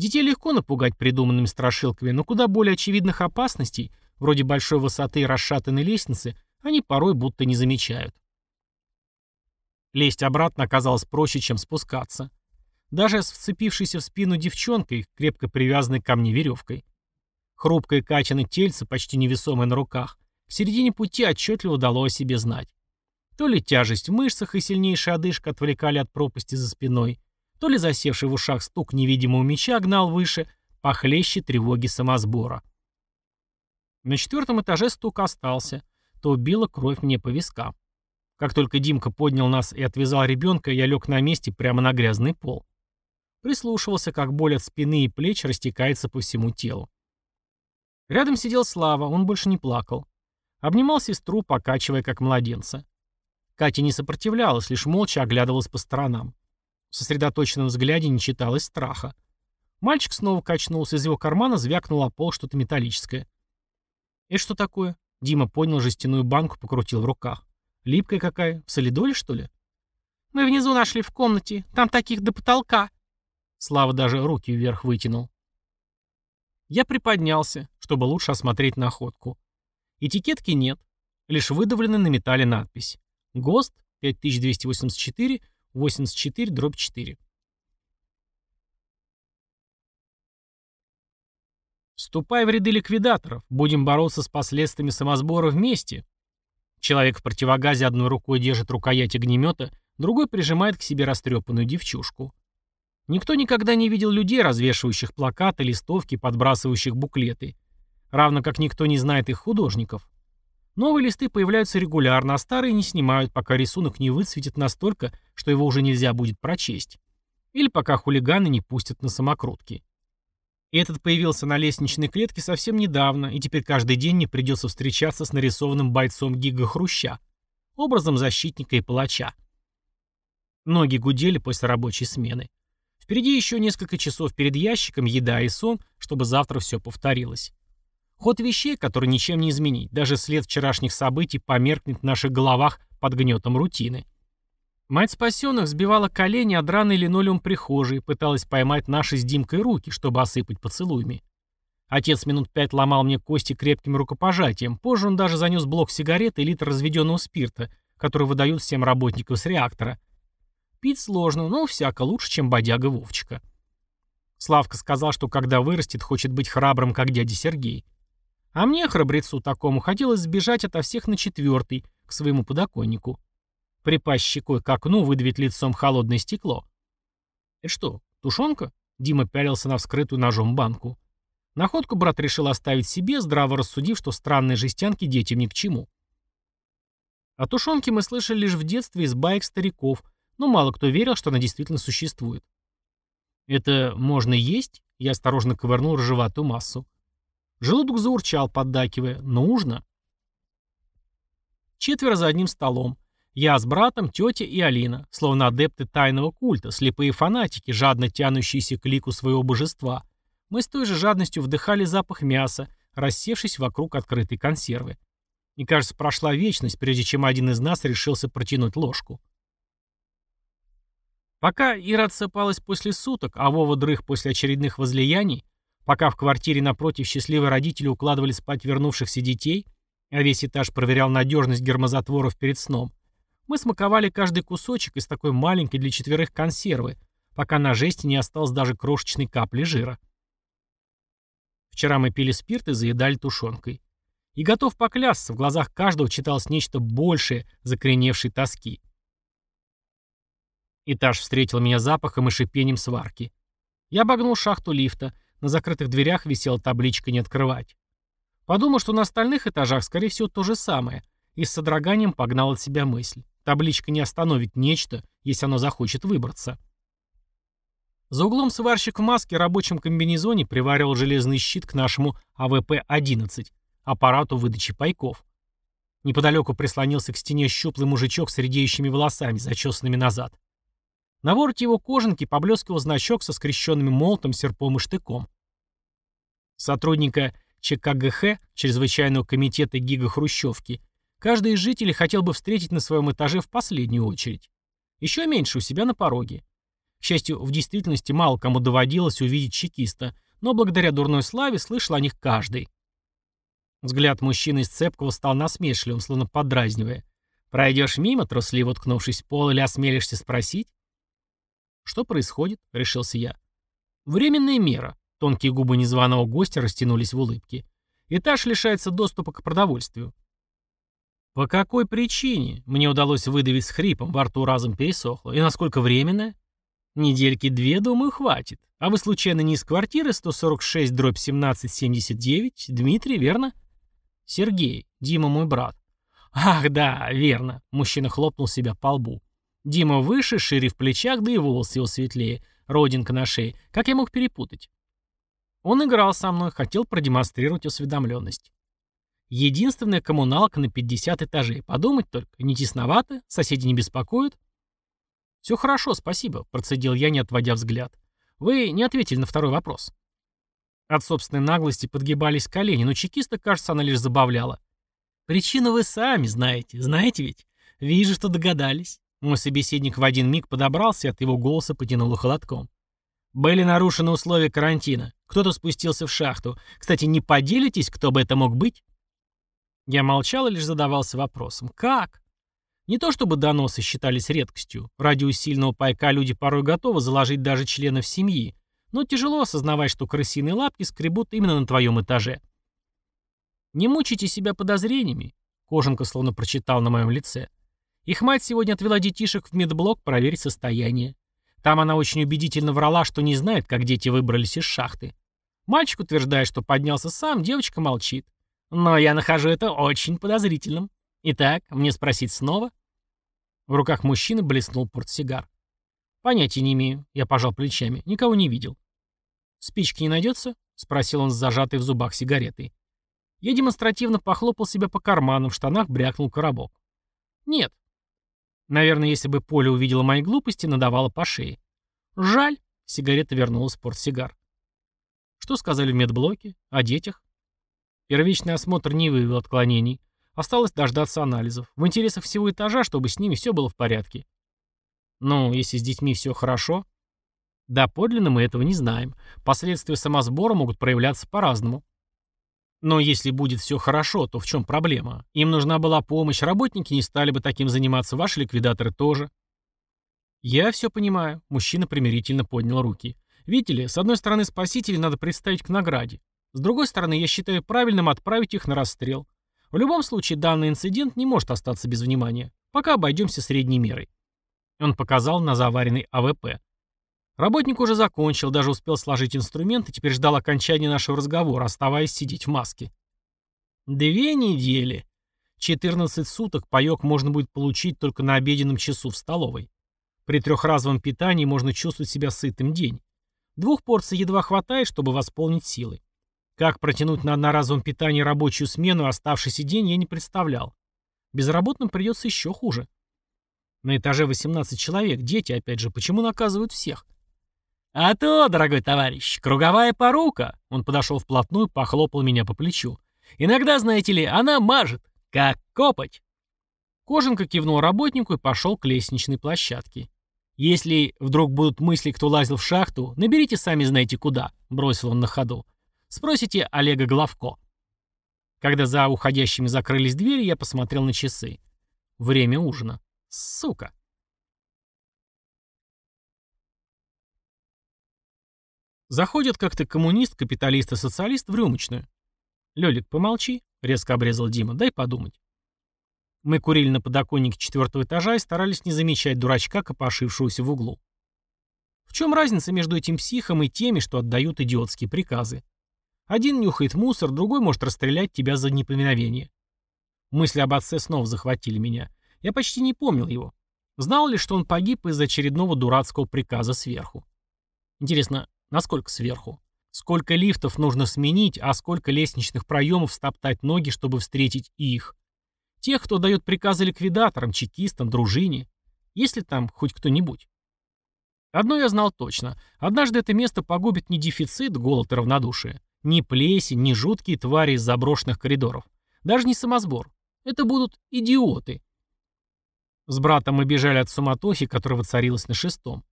Детей легко напугать придуманными страшилками, но куда более очевидных опасностей, вроде большой высоты и расшатанной лестницы, они порой будто не замечают. Лезть обратно оказалось проще, чем спускаться. Даже с вцепившейся в спину девчонкой, крепко привязанной ко мне веревкой. Хрупкое Катина тельце, почти невесомое на руках, к середине пути отчетливо дало о себе знать. То ли тяжесть в мышцах и сильнейшая одышка отвлекали от пропасти за спиной, то ли засевший в ушах стук невидимого меча гнал выше, похлеще тревоги самосбора. На четвертом этаже стук остался, то била кровь мне по вискам. Как только Димка поднял нас и отвязал ребенка, я лег на месте прямо на грязный пол. Прислушивался, как боль от спины и плеч растекается по всему телу. Рядом сидел Слава, он больше не плакал. Обнимал сестру, покачивая, как младенца. Катя не сопротивлялась, лишь молча оглядывалась по сторонам. В сосредоточенном взгляде не читалось страха. Мальчик снова качнулся, из его кармана звякнуло о пол что-то металлическое. «Это что такое?» Дима поднял жестяную банку, покрутил в руках. Липкая какая? В солидоле, что ли? Мы внизу нашли в комнате. Там таких до потолка. Слава даже руки вверх вытянул. Я приподнялся, чтобы лучше осмотреть находку. Этикетки нет. Лишь выдавлена на металле надпись. ГОСТ 5284 84 дробь 4. Вступай в ряды ликвидаторов. Будем бороться с последствиями самосбора вместе. Человек в противогазе одной рукой держит рукоять огнемета, другой прижимает к себе растрепанную девчушку. Никто никогда не видел людей, развешивающих плакаты, листовки, подбрасывающих буклеты. Равно как никто не знает их художников. Новые листы появляются регулярно, а старые не снимают, пока рисунок не выцветит настолько, что его уже нельзя будет прочесть. Или пока хулиганы не пустят на самокрутки. Этот появился на лестничной клетке совсем недавно, и теперь каждый день мне придется встречаться с нарисованным бойцом Гига Хруща, образом защитника и палача. Ноги гудели после рабочей смены. Впереди еще несколько часов перед ящиком, еда и сон, чтобы завтра все повторилось. Ход вещей, который ничем не изменить, даже след вчерашних событий померкнет в наших головах под гнетом рутины. Мать спасенных сбивала колени о драный линолеум прихожей, пыталась поймать наши с Димкой руки, чтобы осыпать поцелуями. Отец минут пять ломал мне кости крепким рукопожатием, позже он даже занес блок сигарет и литр разведенного спирта, который выдают всем работникам с реактора. Пить сложно, но всяко лучше, чем бодяга Вовчика. Славка сказал, что когда вырастет, хочет быть храбрым, как дядя Сергей. А мне, храбрецу такому, хотелось сбежать ото всех на четвертый, к своему подоконнику припасть щекой к окну, выдавить лицом холодное стекло. «Это что, тушенка?» Дима пялился на вскрытую ножом банку. Находку брат решил оставить себе, здраво рассудив, что странные жестянки детям ни к чему. О тушенке мы слышали лишь в детстве из баек стариков, но мало кто верил, что она действительно существует. «Это можно есть?» Я осторожно ковырнул ржеватую массу. Желудок заурчал, поддакивая. «Нужно». Четверо за одним столом. Я с братом, тетя и Алина, словно адепты тайного культа, слепые фанатики, жадно тянущиеся к лику своего божества. Мы с той же жадностью вдыхали запах мяса, рассевшись вокруг открытой консервы. И, кажется, прошла вечность, прежде чем один из нас решился протянуть ложку. Пока Ира отсыпалась после суток, а Вова дрых после очередных возлияний, пока в квартире напротив счастливые родители укладывали спать вернувшихся детей, а весь этаж проверял надежность гермозатворов перед сном, мы смаковали каждый кусочек из такой маленькой для четверых консервы, пока на жести не осталось даже крошечной капли жира. Вчера мы пили спирт и заедали тушенкой. И готов поклясться, в глазах каждого читалось нечто большее закореневшей тоски. Этаж встретил меня запахом и шипением сварки. Я обогнул шахту лифта. На закрытых дверях висела табличка «Не открывать». Подумал, что на остальных этажах, скорее всего, то же самое, и с содроганием прогнал от себя мысль. Табличка не остановит нечто, если оно захочет выбраться. За углом сварщик в маске и рабочем комбинезоне приваривал железный щит к нашему АВП-11, аппарату выдачи пайков. Неподалеку прислонился к стене щуплый мужичок с редеющими волосами, зачесанными назад. На вороте его кожанки поблескивал значок со скрещенными молотом, серпом и штыком. Сотрудника ЧКГХ, Чрезвычайного комитета Гига-Хрущевки, каждый из жителей хотел бы встретить на своем этаже в последнюю очередь. Еще меньше у себя на пороге. К счастью, в действительности мало кому доводилось увидеть чекиста, но благодаря дурной славе слышал о них каждый. Взгляд мужчины из Цепкого стал насмешливым, словно подразнивая. «Пройдешь мимо, трусливо уткнувшись в пол, или осмелишься спросить?» «Что происходит?» — решился я. «Временная мера». Тонкие губы незваного гостя растянулись в улыбке. «Этаж лишается доступа к продовольствию». «По какой причине?» Мне удалось выдавить с хрипом, во рту разом пересохло. «И насколько временно?» «Недельки две, думаю, хватит. А вы, случайно, не из квартиры 146 дробь 1779? Дмитрий, верно?» «Сергей. Дима мой брат». «Ах, да, верно», — мужчина хлопнул себя по лбу. «Дима выше, шире в плечах, да и волосы его светлее. Родинка на шее. Как я мог перепутать?» Он играл со мной, хотел продемонстрировать осведомленность. Единственная коммуналка на 50 этажей. Подумать только, не тесновато, соседи не беспокоят. «Все хорошо, спасибо», — процедил я, не отводя взгляд. «Вы не ответили на второй вопрос». От собственной наглости подгибались колени, но чекиста, кажется, она лишь забавляла. «Причину вы сами знаете, знаете ведь? Вижу, что догадались». Мой собеседник в один миг подобрался от его голоса потянуло холодком. «Были нарушены условия карантина. Кто-то спустился в шахту. Кстати, не поделитесь, кто бы это мог быть?» Я молчал и лишь задавался вопросом. «Как?» Не то чтобы доносы считались редкостью. Ради усиленного пайка люди порой готовы заложить даже членов семьи, но тяжело осознавать, что крысиные лапки скребут именно на твоем этаже. «Не мучайте себя подозрениями», — Кожанка словно прочитал на моем лице. Их мать сегодня отвела детишек в медблок проверить состояние. Там она очень убедительно врала, что не знает, как дети выбрались из шахты. Мальчик утверждает, что поднялся сам, девочка молчит. Но я нахожу это очень подозрительным. Итак, мне спросить снова? В руках мужчины блеснул портсигар. «Понятия не имею», — я пожал плечами. «Никого не видел». «Спички не найдется?» — спросил он с зажатой в зубах сигаретой. Я демонстративно похлопал себя по карманам, в штанах брякнул коробок. «Нет». Наверное, если бы Поля увидела мои глупости, надавала по шее. «Жаль», — сигарета вернулась в портсигар. «Что сказали в медблоке? О детях?» Первичный осмотр не выявил отклонений. Осталось дождаться анализов. В интересах всего этажа, чтобы с ними все было в порядке. Ну, если с детьми все хорошо. Да, подлинно мы этого не знаем. Последствия самосбора могут проявляться по-разному. Но если будет все хорошо, то в чем проблема? Им нужна была помощь, работники не стали бы таким заниматься, ваши ликвидаторы тоже. Я все понимаю. Мужчина примирительно поднял руки. Видите ли, с одной стороны, спасителей надо представить к награде. С другой стороны, я считаю правильным отправить их на расстрел. В любом случае, данный инцидент не может остаться без внимания. Пока обойдемся средней мерой. Он показал на заваренный АВП. Работник уже закончил, даже успел сложить инструмент и теперь ждал окончания нашего разговора, оставаясь сидеть в маске. Две недели. 14 суток паёк можно будет получить только на обеденном часу в столовой. При трехразовом питании можно чувствовать себя сытым день. Двух порций едва хватает, чтобы восполнить силы. Как протянуть на одноразовом питании рабочую смену и оставшийся день, я не представлял. Безработным придется еще хуже. На этаже 18 человек, дети, опять же, почему наказывают всех? «А то, дорогой товарищ, круговая порука!» Он подошел вплотную, похлопал меня по плечу. «Иногда, знаете ли, она мажет, как копоть!» Кожанка кивнул работнику и пошел к лестничной площадке. «Если вдруг будут мысли, кто лазил в шахту, наберите сами знаете куда», — бросил он на ходу. Спросите Олега Главко. Когда за уходящими закрылись двери, я посмотрел на часы. Время ужина. Сука. Заходит как-то коммунист, капиталист и социалист в рюмочную. «Лёлик, помолчи», — резко обрезал Дима, — «дай подумать». Мы курили на подоконнике четвертого этажа и старались не замечать дурачка, копошившегося в углу. В чем разница между этим психом и теми, что отдают идиотские приказы? Один нюхает мусор, другой может расстрелять тебя за неповиновение. Мысли об отце снова захватили меня. Я почти не помнил его. Знал ли, что он погиб из-за очередного дурацкого приказа сверху? Интересно, насколько сверху? Сколько лифтов нужно сменить, а сколько лестничных проемов стоптать ноги, чтобы встретить их? Тех, кто дает приказы ликвидаторам, чекистам, дружине. Есть ли там хоть кто-нибудь? Одно я знал точно. Однажды это место погубит не дефицит, голод и равнодушие, не плесень, не жуткие твари из заброшенных коридоров. Даже не самосбор. Это будут идиоты. С братом мы бежали от суматохи, которая воцарилась на шестом.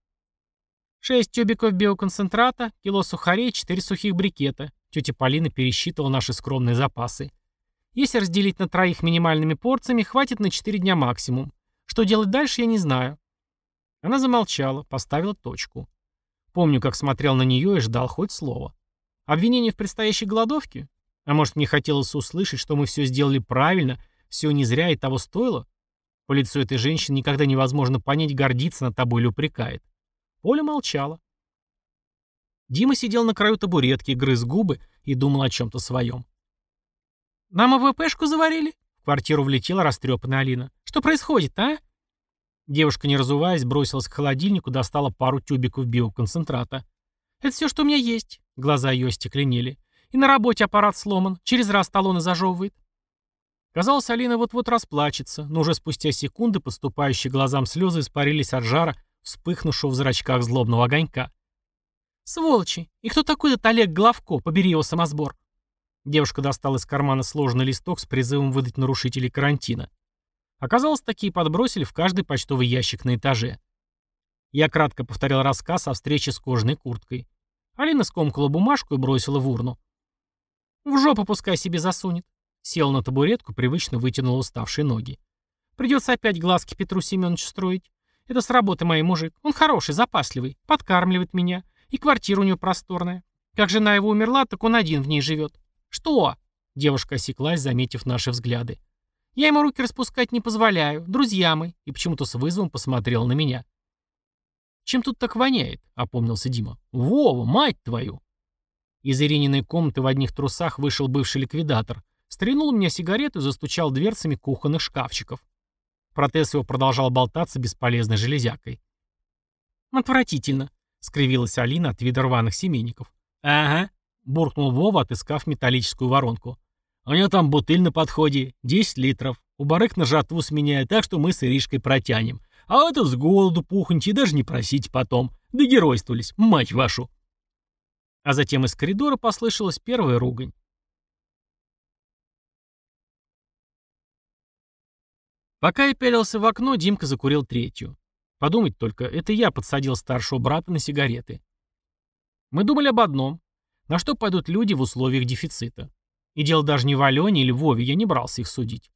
Шесть тюбиков биоконцентрата, кило сухарей, четыре сухих брикета. Тетя Полина пересчитывала наши скромные запасы. Если разделить на троих минимальными порциями, хватит на четыре дня максимум. Что делать дальше, я не знаю. Она замолчала, поставила точку. Помню, как смотрел на нее и ждал хоть слова. Обвинение в предстоящей голодовке? А может, мне хотелось услышать, что мы все сделали правильно, все не зря и того стоило? По лицу этой женщины никогда невозможно понять, гордится на тобой или упрекает. Поля молчала. Дима сидел на краю табуретки, грыз губы и думал о чем-то своем. «Нам АВПшку заварили?» В квартиру влетела растрепанная Алина. «Что происходит, а?» Девушка, не разуваясь, бросилась к холодильнику, достала пару тюбиков биоконцентрата. «Это все, что у меня есть». Глаза ее остекленели. «И на работе аппарат сломан. Через раз талоны зажевывает». Казалось, Алина вот-вот расплачется, но уже спустя секунды подступающие глазам слезы испарились от жара вспыхнувшего в зрачках злобного огонька. «Сволочи! И кто такой этот Олег Главко? Побери его самосбор!» Девушка достала из кармана сложный листок с призывом выдать нарушителей карантина. Оказалось, такие подбросили в каждый почтовый ящик на этаже. Я кратко повторил рассказ о встрече с кожаной курткой. Алина скомкала бумажку и бросила в урну. «В жопу пускай себе засунет». Села на табуретку, привычно вытянула уставшие ноги. «Придется опять глазки Петру Семеновичу строить. Это с работы моей мужик. Он хороший, запасливый, подкармливает меня. И квартира у него просторная. Как жена его умерла, так он один в ней живет. Что? Девушка осеклась, заметив наши взгляды. Я ему руки распускать не позволяю. Друзья мы. И почему-то с вызовом посмотрел на меня. Чем тут так воняет? Опомнился Дима. Вова, мать твою! Из Ирининой комнаты в одних трусах вышел бывший ликвидатор. Стрельнул у меня сигарету и застучал дверцами кухонных шкафчиков. Протез его продолжал болтаться бесполезной железякой. «Отвратительно», — скривилась Алина от вида рваных семейников. «Ага», — буркнул Вова, отыскав металлическую воронку. «У него там бутыль на подходе, 10 литров. У барык на жатву сменяют, так что мы с Иришкой протянем. А это с голоду пухнете, даже не просите потом. Да геройствовались, мать вашу!» А затем из коридора послышалась первая ругань. Пока я пялился в окно, Димка закурил третью. Подумать только, это я подсадил старшего брата на сигареты. Мы думали об одном. На что пойдут люди в условиях дефицита? И дело даже не в Алене или Вове, я не брался их судить.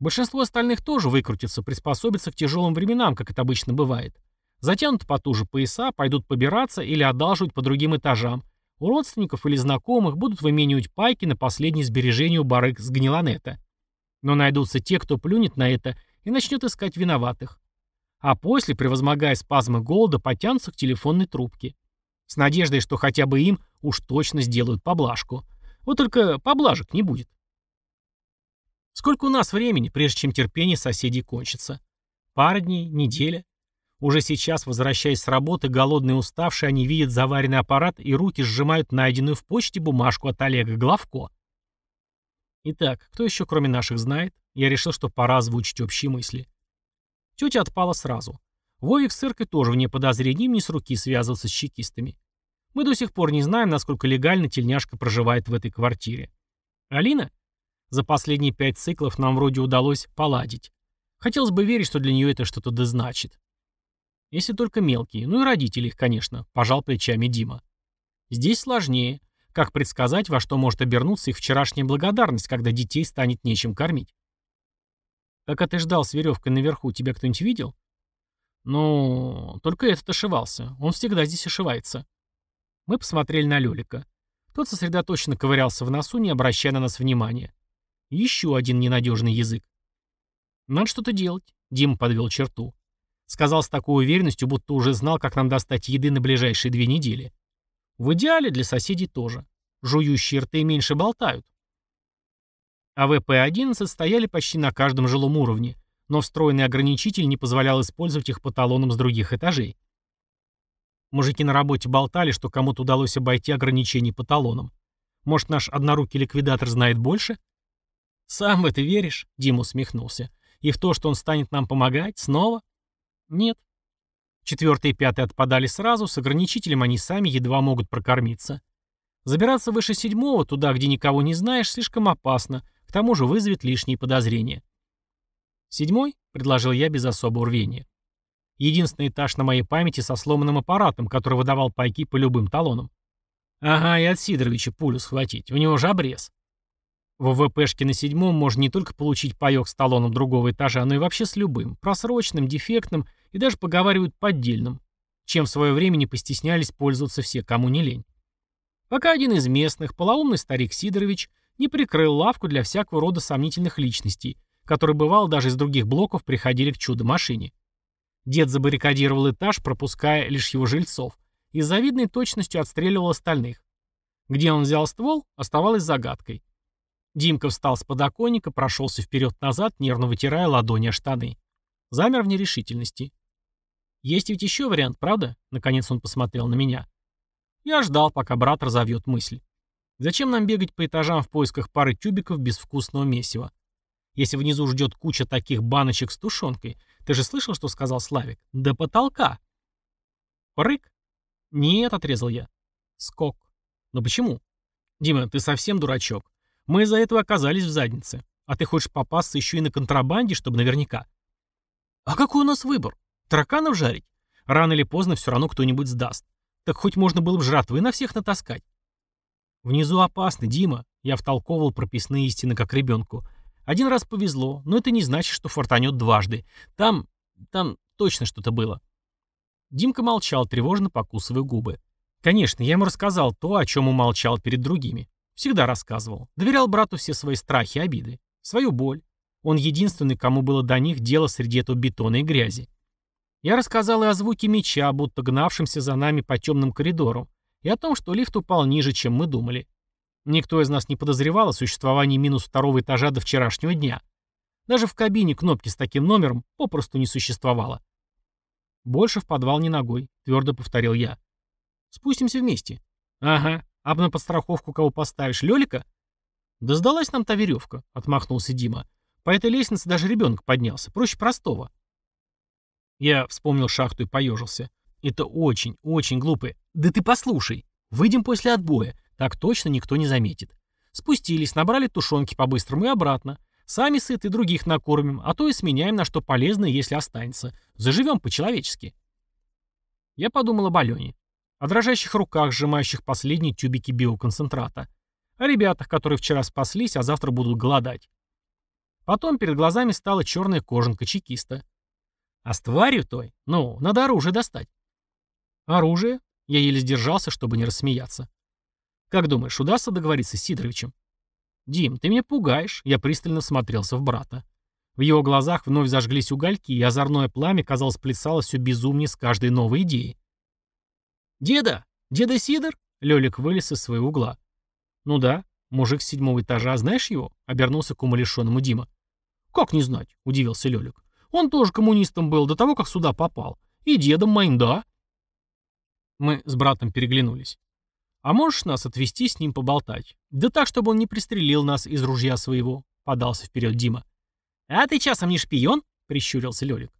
Большинство остальных тоже выкрутятся, приспособятся к тяжелым временам, как это обычно бывает. Затянут потуже пояса, пойдут побираться или одалживать по другим этажам. У родственников или знакомых будут выменивать пайки на последние сбережения у барыг с гнилонета. Но найдутся те, кто плюнет на это и начнет искать виноватых. А после, превозмогая спазмы голода, потянутся к телефонной трубке. С надеждой, что хотя бы им уж точно сделают поблажку. Вот только поблажек не будет. Сколько у нас времени, прежде чем терпение соседей кончится? Пара дней, неделя. Уже сейчас, возвращаясь с работы, голодные и уставшие, они видят заваренный аппарат и руки сжимают найденную в почте бумажку от Олега Главко. Итак, кто еще кроме наших знает? Я решил, что пора озвучить общие мысли. Тетя отпала сразу. Вовик с циркой тоже вне подозрений, им не с руки связываться с чекистами. Мы до сих пор не знаем, насколько легально тельняшка проживает в этой квартире. Алина? За последние пять циклов нам вроде удалось поладить. Хотелось бы верить, что для нее это что-то да значит. Если только мелкие, ну и родители их, конечно, пожал плечами Дима. Здесь сложнее. Как предсказать, во что может обернуться их вчерашняя благодарность, когда детей станет нечем кормить? Пока ты ждал с веревкой наверху, тебя кто-нибудь видел? Ну, только этот ошивался. Он всегда здесь ошивается. Мы посмотрели на Лёлика. Тот сосредоточенно ковырялся в носу, не обращая на нас внимания. Еще один ненадежный язык. Надо что-то делать. Дима подвел черту. Сказал с такой уверенностью, будто уже знал, как нам достать еды на ближайшие две недели. В идеале для соседей тоже. Жующие рты меньше болтают. АВП-11 стояли почти на каждом жилом уровне, но встроенный ограничитель не позволял использовать их по талонам с других этажей. Мужики на работе болтали, что кому-то удалось обойти ограничения по талонам. Может, наш однорукий ликвидатор знает больше? «Сам в это веришь?» — Дима усмехнулся. «И в то, что он станет нам помогать? Снова?» «Нет». Четвертый и пятый отпадали сразу, с ограничителем они сами едва могут прокормиться. Забираться выше седьмого, туда, где никого не знаешь, слишком опасно, к тому же вызовет лишние подозрения. «Седьмой?» — предложил я без особого рвения. Единственный этаж на моей памяти со сломанным аппаратом, который выдавал пайки по любым талонам. Ага, и от Сидоровича пулю схватить, у него же обрез. В ВВПшке на седьмом можно не только получить паёк с талоном другого этажа, но и вообще с любым, просроченным, дефектным и даже поговаривают поддельным, чем в свое время не постеснялись пользоваться все, кому не лень. Пока один из местных, полоумный старик Сидорович, не прикрыл лавку для всякого рода сомнительных личностей, которые, бывало, даже из других блоков приходили к чудо-машине. Дед забаррикадировал этаж, пропуская лишь его жильцов, и с завидной точностью отстреливал остальных. Где он взял ствол, оставалось загадкой. Димка встал с подоконника, прошелся вперед-назад, нервно вытирая ладони о штаны. Замер в нерешительности. «Есть ведь еще вариант, правда?» Наконец он посмотрел на меня. Я ждал, пока брат разовьет мысль. Зачем нам бегать по этажам в поисках пары тюбиков безвкусного месива? Если внизу ждет куча таких баночек с тушенкой, ты же слышал, что сказал Славик? До потолка. Прыг? Нет, отрезал я. Скок. Но почему? Дима, ты совсем дурачок. Мы из-за этого оказались в заднице. А ты хочешь попасться еще и на контрабанде, чтобы наверняка. А какой у нас выбор? Тараканов жарить? Рано или поздно все равно кто-нибудь сдаст. Так хоть можно было бы жратвы на всех натаскать. Внизу опасно, Дима. Я втолковывал прописные истины как ребенку. Один раз повезло, но это не значит, что фортанет дважды. Там, там точно что-то было. Димка молчал, тревожно покусывая губы. Конечно, я ему рассказал то, о чем умолчал перед другими. Всегда рассказывал. Доверял брату все свои страхи обиды. Свою боль. Он единственный, кому было до них дело среди этого бетона и грязи. Я рассказал и о звуке меча, будто гнавшемся за нами по темным коридорам, и о том, что лифт упал ниже, чем мы думали. Никто из нас не подозревал о существовании минус второго этажа до вчерашнего дня. Даже в кабине кнопки с таким номером попросту не существовало. «Больше в подвал не ногой», — твердо повторил я. «Спустимся вместе». «Ага. А на подстраховку кого поставишь? Лёлика?» «Да сдалась нам та веревка», — отмахнулся Дима. «По этой лестнице даже ребенок поднялся. Проще простого». Я вспомнил шахту и поежился. «Это очень, очень глупо. Да ты послушай. Выйдем после отбоя. Так точно никто не заметит. Спустились, набрали тушенки по-быстрому и обратно. Сами сыты, других накормим, а то и сменяем на что полезное, если останется. Заживем по-человечески». Я подумал об Алене о дрожащих руках, сжимающих последние тюбики биоконцентрата, о ребятах, которые вчера спаслись, а завтра будут голодать. Потом перед глазами стала черная кожанка чекиста. А с тварью той, ну, надо оружие достать. Оружие? Я еле сдержался, чтобы не рассмеяться. Как думаешь, удастся договориться с Сидоровичем? Дим, ты меня пугаешь. Я пристально смотрелся в брата. В его глазах вновь зажглись угольки, и озорное пламя, казалось, плясало все безумнее с каждой новой идеей. «Деда! Деда Сидор?» Лёлик вылез из своего угла. «Ну да, мужик с седьмого этажа, знаешь его?» Обернулся к умалишенному Дима. «Как не знать?» — удивился Лёлик. «Он тоже коммунистом был до того, как сюда попал. И дедом моим, да». Мы с братом переглянулись. «А можешь нас отвезти с ним поболтать? Да так, чтобы он не пристрелил нас из ружья своего», — подался вперед Дима. «А ты часом не шпион?» — прищурился Лёлик.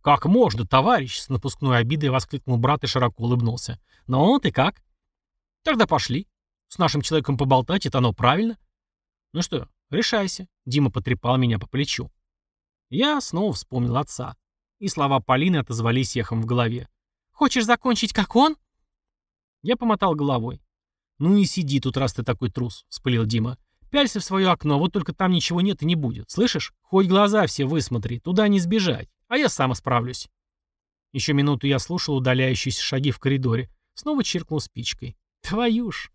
«Как можно, товарищ?» — с напускной обидой воскликнул брат и широко улыбнулся. «Ну, ты как?» «Тогда пошли. С нашим человеком поболтать, это оно правильно». «Ну что, решайся», — Дима потрепал меня по плечу. Я снова вспомнил отца. И слова Полины отозвались ехом в голове. «Хочешь закончить, как он?» Я помотал головой. «Ну и сиди тут, раз ты такой трус», — вспылил Дима. «Пялься в свое окно, вот только там ничего нет и не будет. Слышишь? Хоть глаза все высмотри, туда не сбежать. А я сам справлюсь. Еще минуту я слушал удаляющиеся шаги в коридоре. Снова чиркнул спичкой. Твою ж.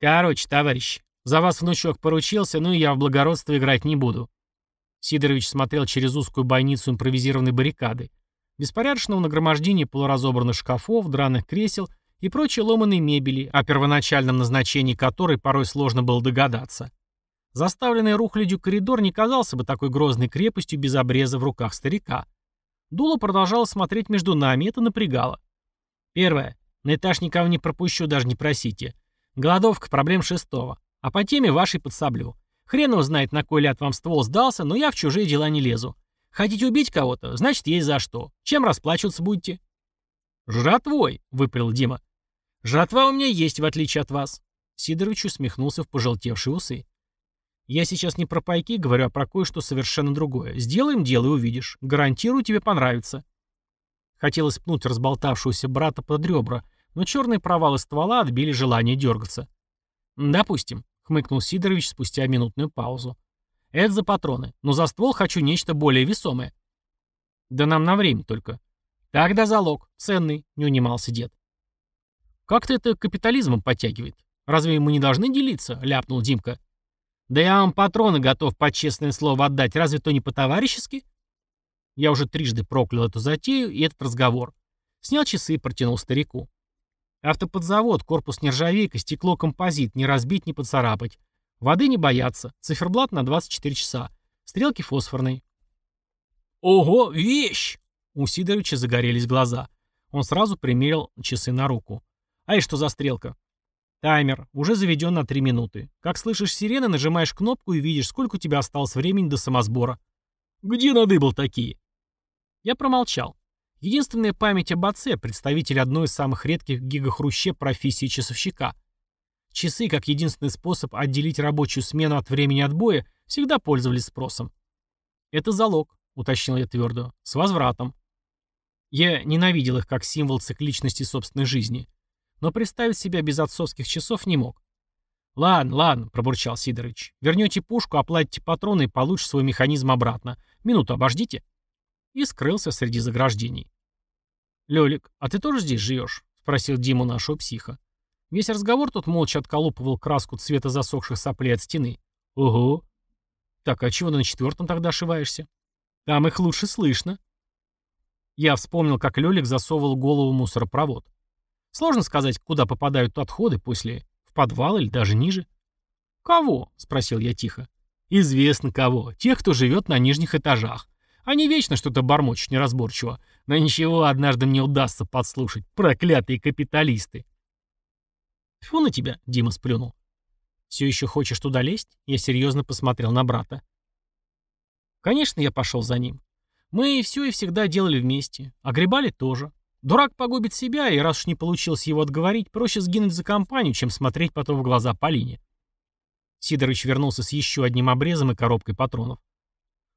Короче, товарищ, за вас внучок поручился, ну и я в благородство играть не буду. Сидорович смотрел через узкую бойницу импровизированной баррикады. Беспорядочного нагромождения полуразобранных шкафов, драных кресел и прочей ломаной мебели, о первоначальном назначении которой порой сложно было догадаться. Заставленный рухлядью коридор не казался бы такой грозной крепостью без обреза в руках старика. Дуло продолжало смотреть между нами, это напрягало. Первое. На этаж никого не пропущу, даже не просите. Голодовка, проблем шестого. А по теме вашей подсоблю. Хрен его знает, на кой ляд вам ствол сдался, но я в чужие дела не лезу. Хотите убить кого-то? Значит, есть за что. Чем расплачиваться будете? «Жратвой», — выпалил Дима. «Жратва у меня есть, в отличие от вас». Сидорович усмехнулся в пожелтевшие усы. «Я сейчас не про пайки говорю, а про кое-что совершенно другое. Сделаем дело и увидишь. Гарантирую, тебе понравится». Хотелось пнуть разболтавшегося брата под ребра, но черные провалы ствола отбили желание дергаться. «Допустим», — хмыкнул Сидорович спустя минутную паузу. «Это за патроны, но за ствол хочу нечто более весомое». «Да нам на время только». «Тогда залог. Ценный», — не унимался дед. «Как-то это капитализмом подтягивает. Разве мы не должны делиться?» — ляпнул Димка. «Да я вам патроны готов под честное слово отдать, разве то не по-товарищески?» Я уже трижды проклял эту затею и этот разговор. Снял часы и протянул старику. Автоподзавод, корпус нержавейка, стекло композит, не разбить, не поцарапать. Воды не бояться, циферблат на 24 часа. Стрелки фосфорные. «Ого, вещь!» У Сидоровича загорелись глаза. Он сразу примерил часы на руку. «А и что за стрелка?» Таймер. Уже заведен на 3 минуты. Как слышишь сирены, нажимаешь кнопку и видишь, сколько у тебя осталось времени до самосбора. Где надыбал такие? Я промолчал. Единственная память об отце, представитель одной из самых редких гигахруще профессии часовщика. Часы, как единственный способ отделить рабочую смену от времени отбоя, всегда пользовались спросом. «Это залог», — уточнил я твердо, — «с возвратом». Я ненавидел их как символ цикличности собственной жизни но представить себя без отцовских часов не мог. «Ладно, ладно», — пробурчал Сидорович. «Вернете пушку, оплатите патроны и получишь свой механизм обратно. Минуту обождите». И скрылся среди заграждений. «Лёлик, а ты тоже здесь живешь?» — спросил Диму нашего психа. Весь разговор тут молча отколупывал краску цвета засохших соплей от стены. «Ого!» «Так, а чего на четвертом тогда ошиваешься?» «Там их лучше слышно». Я вспомнил, как Лёлик засовывал голову в мусоропровод. Сложно сказать, куда попадают отходы после, в подвал или даже ниже. «Кого?» — спросил я тихо. «Известно кого. Тех, кто живет на нижних этажах. Они вечно что-то бормочут неразборчиво. Но ничего, однажды мне удастся подслушать. Проклятые капиталисты!» «Фу на тебя!» — Дима сплюнул. «Все еще хочешь туда лезть?» Я серьезно посмотрел на брата. Конечно, я пошел за ним. Мы все и всегда делали вместе. Огребали тоже. Дурак погубит себя, и раз уж не получилось его отговорить, проще сгинуть за компанию, чем смотреть потом в глаза Полине. Сидорович вернулся с еще одним обрезом и коробкой патронов.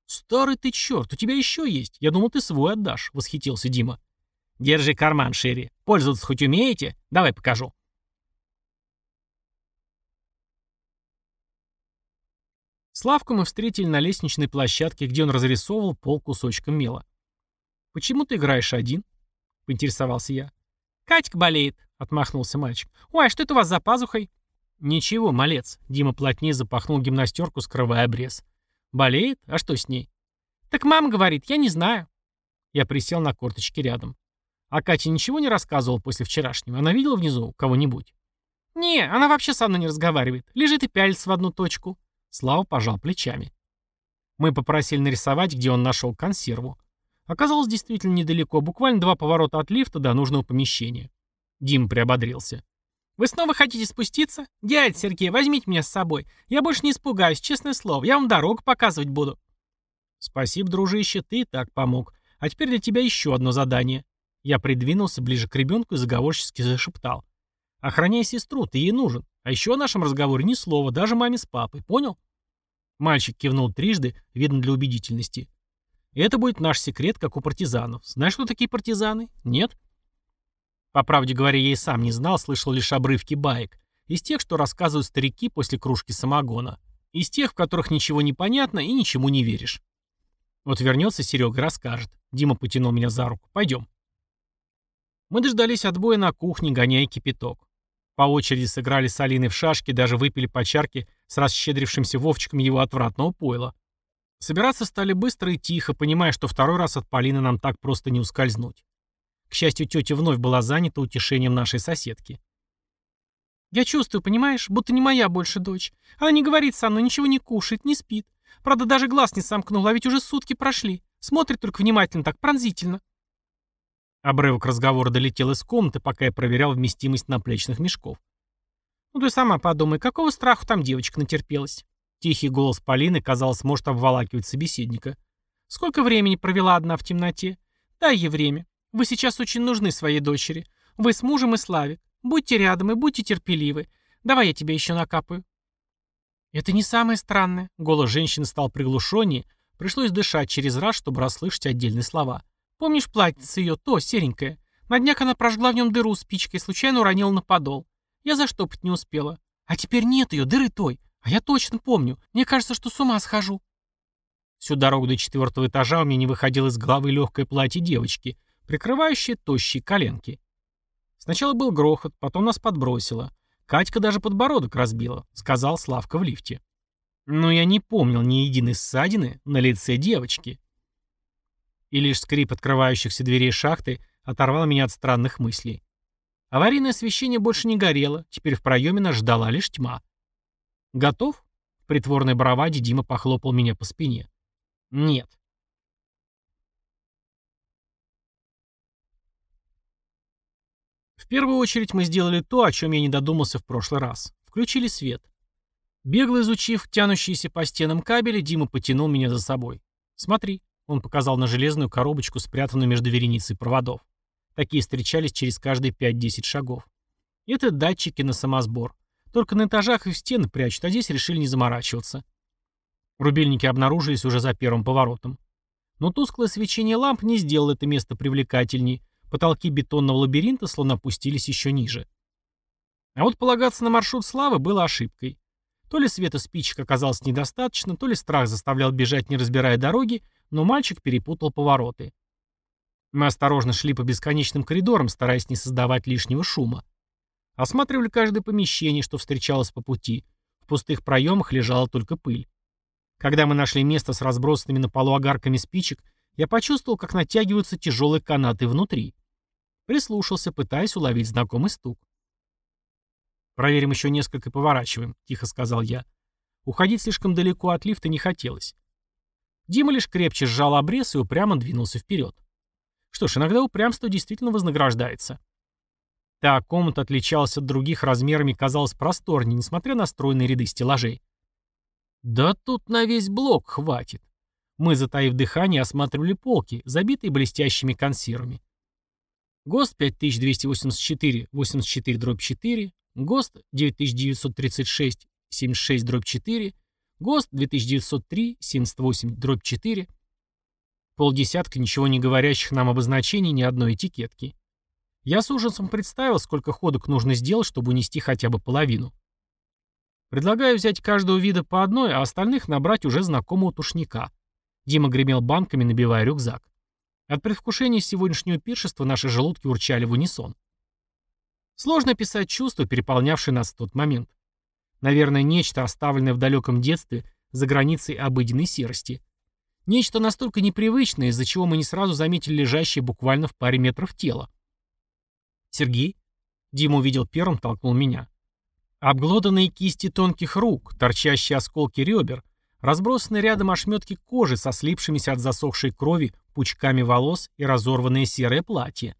«Старый ты черт, у тебя еще есть. Я думал, ты свой отдашь», — восхитился Дима. «Держи карман, Шерри. Пользоваться хоть умеете? Давай покажу». Славку мы встретили на лестничной площадке, где он разрисовывал пол кусочком мела. «Почему ты играешь один?» поинтересовался я. «Катька болеет», — отмахнулся мальчик. «Ой, а что это у вас за пазухой?» «Ничего, малец». Дима плотнее запахнул гимнастерку, скрывая обрез. «Болеет? А что с ней?» «Так мама говорит, я не знаю». Я присел на корточки рядом. А Катя ничего не рассказывала после вчерашнего? Она видела внизу кого-нибудь? «Не, она вообще со мной не разговаривает. Лежит и пялится в одну точку». Слава пожал плечами. Мы попросили нарисовать, где он нашел консерву. Оказалось действительно недалеко, буквально два поворота от лифта до нужного помещения. Дим приободрился. «Вы снова хотите спуститься? Дядь Сергей, возьмите меня с собой. Я больше не испугаюсь, честное слово. Я вам дорогу показывать буду». «Спасибо, дружище, ты так помог. А теперь для тебя еще одно задание». Я придвинулся ближе к ребенку и заговорчески зашептал. «Охраняй сестру, ты ей нужен. А еще о нашем разговоре ни слова, даже маме с папой, понял?» Мальчик кивнул трижды, видно для убедительности. Это будет наш секрет, как у партизанов. Знаешь, кто такие партизаны? Нет? По правде говоря, я и сам не знал, слышал лишь обрывки баек. Из тех, что рассказывают старики после кружки самогона. Из тех, в которых ничего не понятно и ничему не веришь. Вот вернется Серега расскажет. Дима потянул меня за руку. Пойдем. Мы дождались отбоя на кухне, гоняя кипяток. По очереди сыграли с Алиной в шашки, даже выпили по чарке с расщедрившимся Вовчиком его отвратного пойла. Собираться стали быстро и тихо, понимая, что второй раз от Полины нам так просто не ускользнуть. К счастью, тетя вновь была занята утешением нашей соседки. «Я чувствую, понимаешь, будто не моя больше дочь. Она не говорит со мной, ничего не кушает, не спит. Правда, даже глаз не сомкнула, а ведь уже сутки прошли. Смотрит только внимательно, так пронзительно». Обрывок разговора долетел из комнаты, пока я проверял вместимость наплечных мешков. «Ну ты сама подумай, какого страху там девочка натерпелась?» Тихий голос Полины, казалось, может обволакивать собеседника. «Сколько времени провела одна в темноте? Дай ей время. Вы сейчас очень нужны своей дочери. Вы с мужем и Славик. Будьте рядом и будьте терпеливы. Давай я тебе еще накапаю». «Это не самое странное». Голос женщины стал приглушеннее. Пришлось дышать через раз, чтобы расслышать отдельные слова. «Помнишь платьице ее, то, серенькое? На днях она прожгла в нем дыру спичкой и случайно уронила на подол. Я заштопать не успела. А теперь нет ее, дыры той. А я точно помню. Мне кажется, что с ума схожу». Всю дорогу до четвертого этажа у меня не выходило из головы легкое платье девочки, прикрывающее тощие коленки. Сначала был грохот, потом нас подбросило. Катька даже подбородок разбила, сказал Славка в лифте. Но я не помнил ни единой ссадины на лице девочки. И лишь скрип открывающихся дверей шахты оторвал меня от странных мыслей. Аварийное освещение больше не горело, теперь в проеме нас ждала лишь тьма. «Готов?» В притворной браваде Дима похлопал меня по спине. «Нет». Первую очередь мы сделали то, о чем я не додумался в прошлый раз. Включили свет. Бегло изучив тянущиеся по стенам кабели, Дима потянул меня за собой. «Смотри», — он показал на железную коробочку, спрятанную между вереницей проводов. Такие встречались через каждые 5-10 шагов. Это датчики на самосбор. Только на этажах и в стены прячут, а здесь решили не заморачиваться. Рубильники обнаружились уже за первым поворотом. Но тусклое свечение ламп не сделало это место привлекательней, Потолки бетонного лабиринта словно опустились еще ниже. А вот полагаться на маршрут славы было ошибкой. То ли света спичек оказалось недостаточно, то ли страх заставлял бежать, не разбирая дороги, но мальчик перепутал повороты. Мы осторожно шли по бесконечным коридорам, стараясь не создавать лишнего шума. Осматривали каждое помещение, что встречалось по пути. В пустых проемах лежала только пыль. Когда мы нашли место с разбросанными на полу огарками спичек, я почувствовал, как натягиваются тяжелые канаты внутри. Прислушался, пытаясь уловить знакомый стук. «Проверим еще несколько и поворачиваем», — тихо сказал я. Уходить слишком далеко от лифта не хотелось. Дима лишь крепче сжал обрез и упрямо двинулся вперед. Что ж, иногда упрямство действительно вознаграждается. Та комната отличалась от других размерами и казалась просторнее, несмотря на стройные ряды стеллажей. Да тут на весь блок хватит. Мы, затаив дыхание, осматривали полки, забитые блестящими консервами. ГОСТ 5284, 84 дробь 4, ГОСТ 9936, 76 дробь 4, ГОСТ 2903, 78 дробь 4. Полдесятка ничего не говорящих нам обозначений ни одной этикетки. Я с ужасом представил, сколько ходок нужно сделать, чтобы унести хотя бы половину. Предлагаю взять каждого вида по одной, а остальных набрать уже знакомого тушника. Дима гремел банками, набивая рюкзак. От предвкушения сегодняшнего пиршества наши желудки урчали в унисон. Сложно описать чувства, переполнявшие нас в тот момент. Наверное, нечто, оставленное в далеком детстве, за границей обыденной серости. Нечто настолько непривычное, из-за чего мы не сразу заметили лежащее буквально в паре метров тело. «Сергей?» Дима увидел первым, толкнул меня. Обглоданные кисти тонких рук, торчащие осколки ребер, разбросанные рядом ошметки кожи со слипшимися от засохшей крови пучками волос и разорванное серое платье.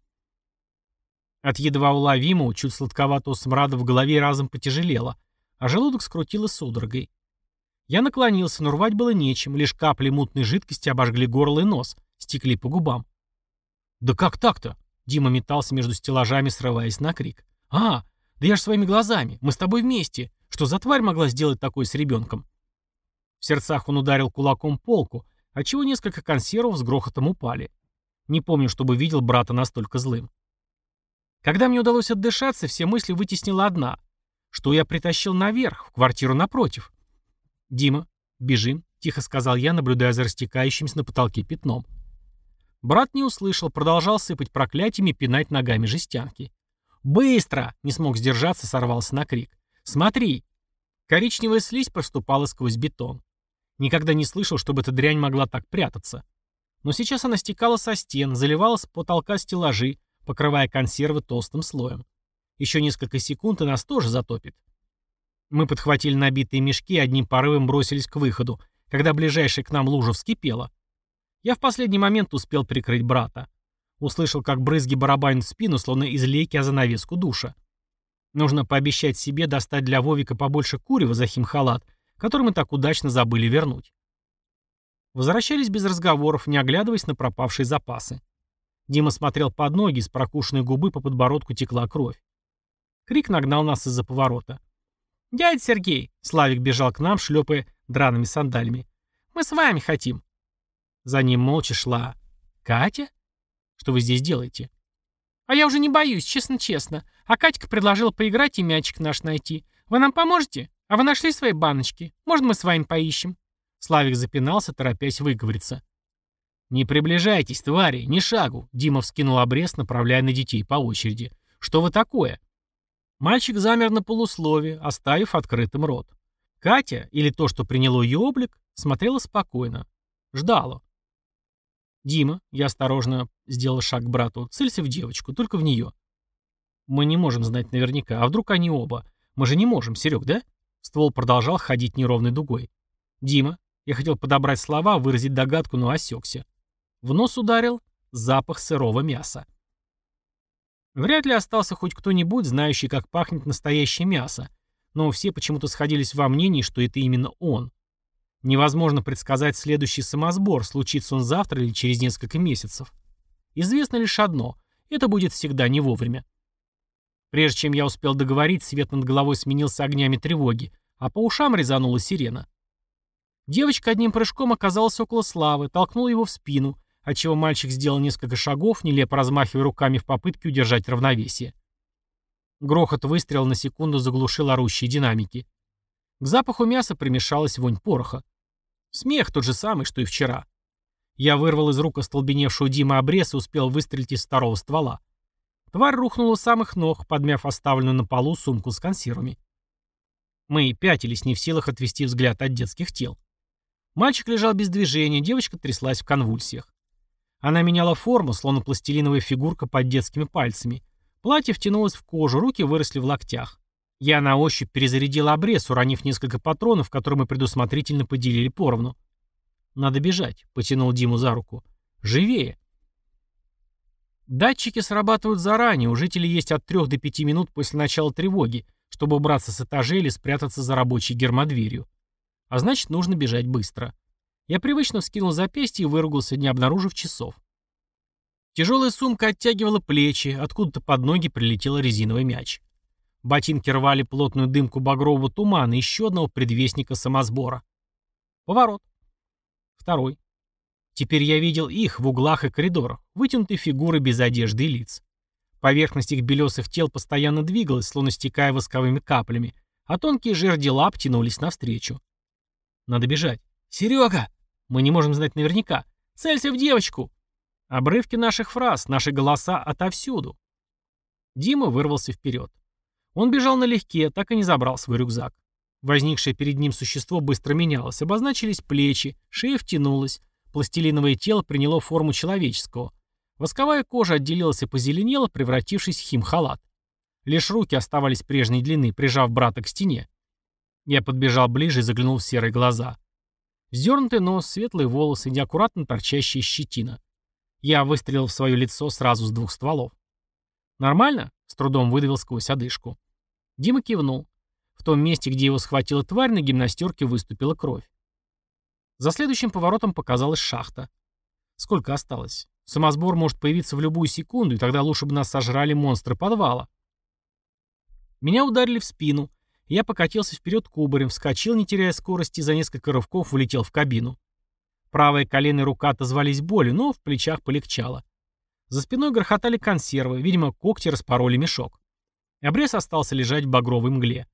От едва уловимого, чуть сладковатого смрада в голове разом потяжелело, а желудок скрутило судорогой. Я наклонился, но рвать было нечем, лишь капли мутной жидкости обожгли горло и нос, стекли по губам. «Да как так-то?» Дима метался между стеллажами, срываясь на крик. «А, да я ж своими глазами, мы с тобой вместе. Что за тварь могла сделать такое с ребенком?» В сердцах он ударил кулаком полку, отчего несколько консервов с грохотом упали. Не помню, чтобы видел брата настолько злым. Когда мне удалось отдышаться, все мысли вытеснила одна. Что я притащил наверх, в квартиру напротив? «Дима, бежим», — тихо сказал я, наблюдая за растекающимся на потолке пятном. Брат не услышал, продолжал сыпать проклятиями пинать ногами жестянки. «Быстро!» — не смог сдержаться, сорвался на крик. «Смотри!» Коричневая слизь проступала сквозь бетон. Никогда не слышал, чтобы эта дрянь могла так прятаться. Но сейчас она стекала со стен, заливала с потолка стеллажи, покрывая консервы толстым слоем. Еще несколько секунд и нас тоже затопит. Мы подхватили набитые мешки и одним порывом бросились к выходу, когда ближайшая к нам лужа вскипела. Я в последний момент успел прикрыть брата. Услышал, как брызги барабанят в спину, словно из лейки о занавеску душа. Нужно пообещать себе достать для Вовика побольше курева за химхалат, который мы так удачно забыли вернуть. Возвращались без разговоров, не оглядываясь на пропавшие запасы. Дима смотрел под ноги, с прокушенной губы по подбородку текла кровь. Крик нагнал нас из-за поворота. «Дядя Сергей!» — Славик бежал к нам, шлепая драными сандалями. «Мы с вами хотим!» За ним молча шла «Катя? Что вы здесь делаете?» «А я уже не боюсь, честно-честно. А Катька предложила поиграть и мячик наш найти. Вы нам поможете? А вы нашли свои баночки? Может, мы с вами поищем?» Славик запинался, торопясь выговориться. «Не приближайтесь, твари, ни шагу!» Дима вскинул обрез, направляя на детей по очереди. «Что вы такое?» Мальчик замер на полуслове, оставив открытым рот. Катя, или то, что приняло ее облик, смотрела спокойно. Ждала. «Дима», я осторожно сделал шаг к брату, целься в девочку, только в нее. Мы не можем знать наверняка, а вдруг они оба? Мы же не можем, Серег, да? Ствол продолжал ходить неровной дугой. «Дима», я хотел подобрать слова, выразить догадку, но осекся. В нос ударил запах сырого мяса. Вряд ли остался хоть кто-нибудь, знающий, как пахнет настоящее мясо, но все почему-то сходились во мнении, что это именно он. Невозможно предсказать следующий самосбор, случится он завтра или через несколько месяцев. Известно лишь одно – это будет всегда не вовремя. Прежде чем я успел договорить, свет над головой сменился огнями тревоги, а по ушам резанула сирена. Девочка одним прыжком оказалась около Славы, толкнула его в спину, отчего мальчик сделал несколько шагов, нелепо размахивая руками в попытке удержать равновесие. Грохот выстрела на секунду заглушил орущие динамики. К запаху мяса примешалась вонь пороха. Смех тот же самый, что и вчера. Я вырвал из рук остолбеневшего Дима обрез и успел выстрелить из второго ствола. Тварь рухнула с самых ног, подмяв оставленную на полу сумку с консервами. Мы пятились, не в силах отвести взгляд от детских тел. Мальчик лежал без движения, девочка тряслась в конвульсиях. Она меняла форму, словно пластилиновая фигурка под детскими пальцами. Платье втянулось в кожу, руки выросли в локтях. Я на ощупь перезарядил обрез, уронив несколько патронов, которые мы предусмотрительно поделили поровну. «Надо бежать», — потянул Диму за руку. «Живее!» Датчики срабатывают заранее, у жителей есть от 3 до 5 минут после начала тревоги, чтобы убраться с этажей или спрятаться за рабочей гермодверью. А значит, нужно бежать быстро. Я привычно вскинул запястье и выругался, не обнаружив часов. Тяжелая сумка оттягивала плечи, откуда-то под ноги прилетел резиновый мяч. Ботинки рвали плотную дымку багрового тумана, еще одного предвестника самосбора. Поворот. Второй. Теперь я видел их в углах и коридорах, вытянутые фигуры без одежды и лиц. Поверхность их белесых тел постоянно двигалась, словно стекая восковыми каплями, а тонкие жерди лап тянулись навстречу. Надо бежать. «Серега!» Мы не можем знать наверняка. «Целься в девочку!» Обрывки наших фраз, наши голоса отовсюду. Дима вырвался вперед. Он бежал налегке, так и не забрал свой рюкзак. Возникшее перед ним существо быстро менялось, обозначились плечи, шея втянулась, пластилиновое тело приняло форму человеческого. Восковая кожа отделилась и позеленела, превратившись в химхалат. Лишь руки оставались прежней длины, прижав брата к стене. Я подбежал ближе и заглянул в серые глаза. Вздернутый нос, светлые волосы, неаккуратно торчащая щетина. Я выстрелил в свое лицо сразу с двух стволов. «Нормально?» — с трудом выдавил сквозь одышку. Дима кивнул. В том месте, где его схватила тварь, на гимнастерке выступила кровь. За следующим поворотом показалась шахта. Сколько осталось? Самосбор может появиться в любую секунду, и тогда лучше бы нас сожрали монстры подвала. Меня ударили в спину. Я покатился вперед кубарем, вскочил, не теряя скорости, за несколько рывков влетел в кабину. Правое колено и рука отозвались болью, но в плечах полегчало. За спиной грохотали консервы, видимо, когти распороли мешок. Обрез остался лежать в багровой мгле.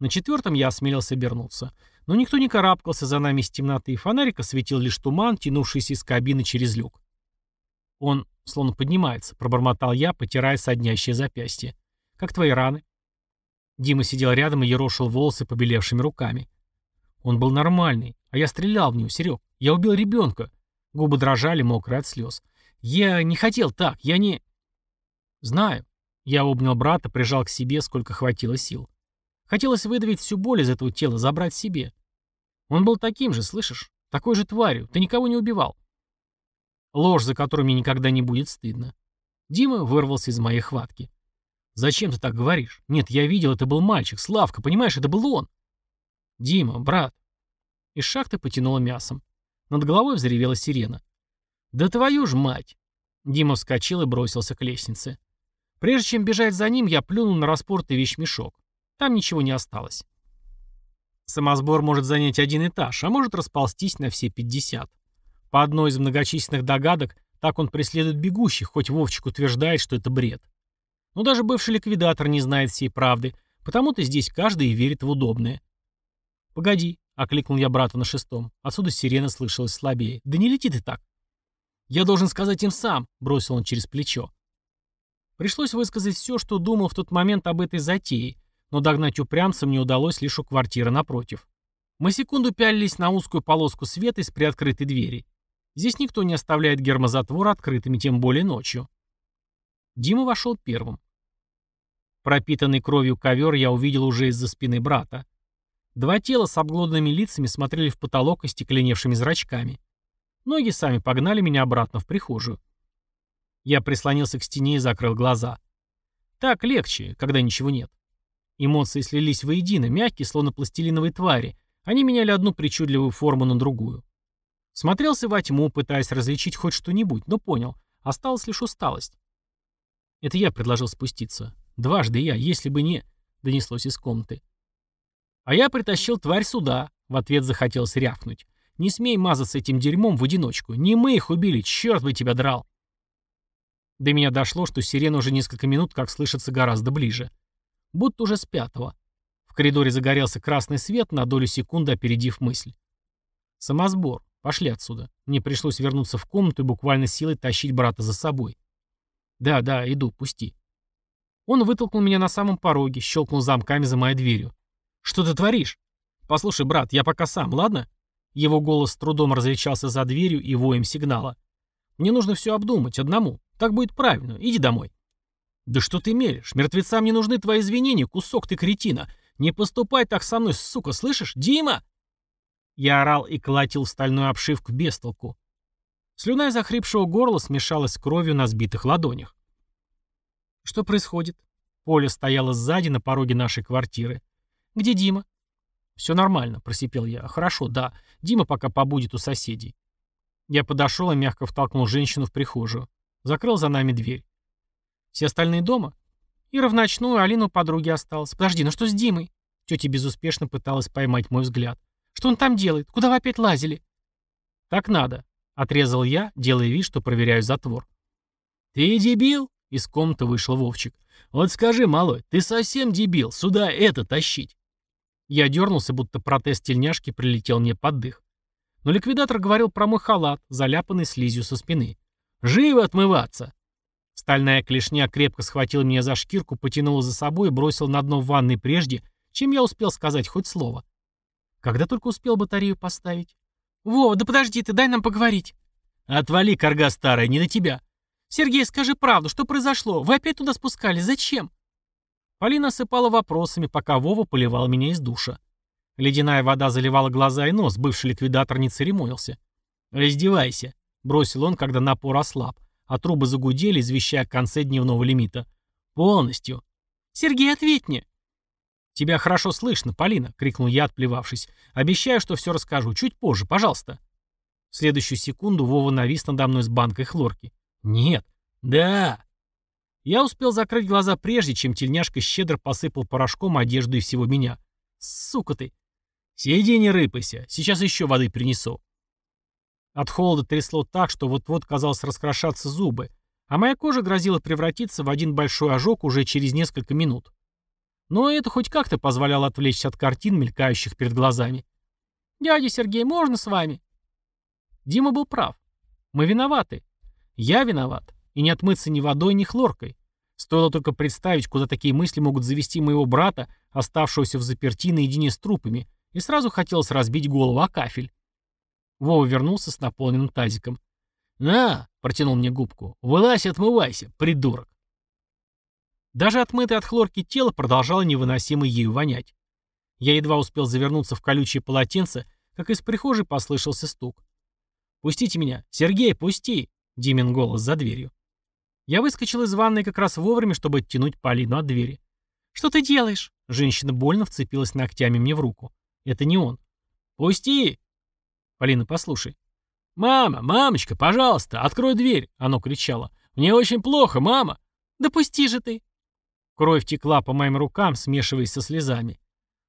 На четвертом я осмелился обернуться. Но никто не карабкался за нами из темноты, фонарик осветил лишь туман, тянувшийся из кабины через люк. Он словно поднимается, пробормотал я, потирая соднящее запястье. Как твои раны? Дима сидел рядом и ерошил волосы побелевшими руками. Он был нормальный, а я стрелял в него, Серег. Я убил ребенка. Губы дрожали, мокрые от слез. Я не хотел так, я не... Знаю. Я обнял брата, прижал к себе, сколько хватило сил. Хотелось выдавить всю боль из этого тела, забрать себе. Он был таким же, слышишь? Такой же тварью. Ты никого не убивал. Ложь, за которую мне никогда не будет стыдно. Дима вырвался из моей хватки. «Зачем ты так говоришь? Нет, я видел, это был мальчик. Славка, понимаешь, это был он». «Дима, брат». Из шахты потянуло мясом. Над головой взревела сирена. «Да твою ж мать!» Дима вскочил и бросился к лестнице. Прежде чем бежать за ним, я плюнул на распортый вещмешок. Там ничего не осталось. Самосбор может занять один этаж, а может расползтись на все 50. По одной из многочисленных догадок, так он преследует бегущих, хоть Вовчик утверждает, что это бред. Но даже бывший ликвидатор не знает всей правды, потому-то здесь каждый верит в удобное. «Погоди», — окликнул я брата на шестом. Отсюда сирена слышалась слабее. «Да не лети ты так». «Я должен сказать им сам», — бросил он через плечо. Пришлось высказать все, что думал в тот момент об этой затее, но догнать упрямца мне удалось лишь у квартиры напротив. Мы секунду пялились на узкую полоску света из приоткрытой двери. Здесь никто не оставляет гермозатвор открытыми, тем более ночью. Дима вошел первым. Пропитанный кровью ковер я увидел уже из-за спины брата. Два тела с обглоданными лицами смотрели в потолок остекленевшими зрачками. Ноги сами погнали меня обратно в прихожую. Я прислонился к стене и закрыл глаза. Так легче, когда ничего нет. Эмоции слились воедино, мягкие, словно пластилиновые твари. Они меняли одну причудливую форму на другую. Смотрелся во тьму, пытаясь различить хоть что-нибудь, но понял. Осталась лишь усталость. Это я предложил спуститься. Дважды я, если бы не... Донеслось из комнаты. А я притащил тварь сюда. В ответ захотелось рявкнуть. Не смей мазаться этим дерьмом в одиночку. Не мы их убили, черт бы тебя драл. До меня дошло, что сирена уже несколько минут как слышится гораздо ближе будто уже с пятого. В коридоре загорелся красный свет, на долю секунды опередив мысль. Самосбор. Пошли отсюда. Мне пришлось вернуться в комнату и буквально силой тащить брата за собой. Да, да, иду, пусти. Он вытолкнул меня на самом пороге, щелкнул замками за моей дверью. Что ты творишь? Послушай, брат, я пока сам, ладно? Его голос с трудом различался за дверью и воем сигнала. Мне нужно все обдумать, одному. Так будет правильно. Иди домой. «Да что ты мелешь? Мертвецам не нужны твои извинения, кусок ты кретина. Не поступай так со мной, сука, слышишь? Дима!» Я орал и колотил стальную обшивку без толку. Слюна из охрипшего горла смешалась с кровью на сбитых ладонях. «Что происходит?» Поля стояла сзади на пороге нашей квартиры. «Где Дима?» «Все нормально», — просипел я. «Хорошо, да. Дима пока побудет у соседей». Я подошел и мягко втолкнул женщину в прихожую. Закрыл за нами дверь. Все остальные дома? Ира в ночную, Алина у подруги осталась. Подожди, ну что с Димой? Тетя безуспешно пыталась поймать мой взгляд. Что он там делает? Куда вы опять лазили? Так надо. Отрезал я, делая вид, что проверяю затвор. Ты дебил? Из комнаты вышел Вовчик. Вот скажи, малой, ты совсем дебил, сюда это тащить. Я дернулся, будто протез тельняшки прилетел мне под дых. Но ликвидатор говорил про мой халат, заляпанный слизью со спины. «Живо отмываться!» Стальная клешня крепко схватила меня за шкирку, потянула за собой и бросила на дно ванной прежде, чем я успел сказать хоть слово. Когда только успел батарею поставить? «Вова, да подожди ты, дай нам поговорить». «Отвали, корга старая, не на тебя». «Сергей, скажи правду, что произошло? Вы опять туда спускались, зачем?» Полина осыпала вопросами, пока Вова поливал меня из душа. Ледяная вода заливала глаза и нос, бывший ликвидатор не церемонился. «Раздевайся», — бросил он, когда напор ослаб а трубы загудели, извещая о конце дневного лимита. «Полностью!» «Сергей, ответь мне!» «Тебя хорошо слышно, Полина!» — крикнул я, отплевавшись. «Обещаю, что все расскажу. Чуть позже, пожалуйста!» В следующую секунду Вова навис надо мной с банкой хлорки. «Нет!» «Да!» Я успел закрыть глаза прежде, чем тельняшка щедро посыпал порошком одежду и всего меня. «Сука ты!» «Сиди, не рыпайся. Сейчас еще воды принесу». От холода трясло так, что вот-вот казалось раскрошаться зубы, а моя кожа грозила превратиться в один большой ожог уже через несколько минут. Но это хоть как-то позволяло отвлечься от картин, мелькающих перед глазами. «Дядя Сергей, можно с вами?» Дима был прав. Мы виноваты. Я виноват. И не отмыться ни водой, ни хлоркой. Стоило только представить, куда такие мысли могут завести моего брата, оставшегося в заперти наедине с трупами, и сразу хотелось разбить голову о кафель. Вова вернулся с наполненным тазиком. «На!» — протянул мне губку. «Вылазь, отмывайся, придурок!» Даже отмытое от хлорки тело продолжало невыносимо ею вонять. Я едва успел завернуться в колючее полотенце, как из прихожей послышался стук. «Пустите меня! Сергей, пусти!» — Димин голос за дверью. Я выскочил из ванной как раз вовремя, чтобы оттянуть Полину от двери. «Что ты делаешь?» Женщина больно вцепилась ногтями мне в руку. «Это не он». «Пусти!» «Полина, послушай». «Мама, мамочка, пожалуйста, открой дверь!» Оно кричало. «Мне очень плохо, мама!» «Да пусти же ты!» Кровь текла по моим рукам, смешиваясь со слезами.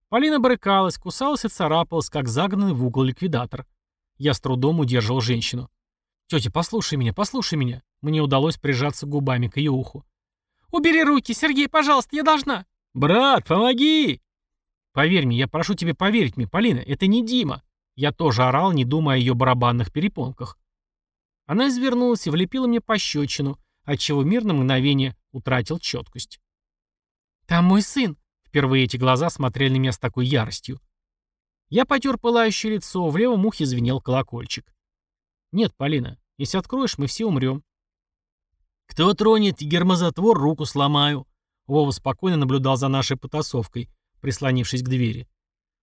Полина брыкалась, кусалась и царапалась, как загнанный в угол ликвидатор. Я с трудом удерживал женщину. «Тетя, послушай меня, послушай меня». Мне удалось прижаться губами к ее уху. «Убери руки, Сергей, пожалуйста, я должна». «Брат, помоги!» «Поверь мне, я прошу тебя поверить мне, Полина, это не Дима». Я тоже орал, не думая о ее барабанных перепонках. Она извернулась и влепила мне пощечину, отчего мир на мгновение утратил четкость. «Там мой сын!» Впервые эти глаза смотрели на меня с такой яростью. Я потер пылающее лицо, в левом ухе звенел колокольчик. «Нет, Полина, если откроешь, мы все умрем». «Кто тронет гермозатвор, руку сломаю». Вова спокойно наблюдал за нашей потасовкой, прислонившись к двери.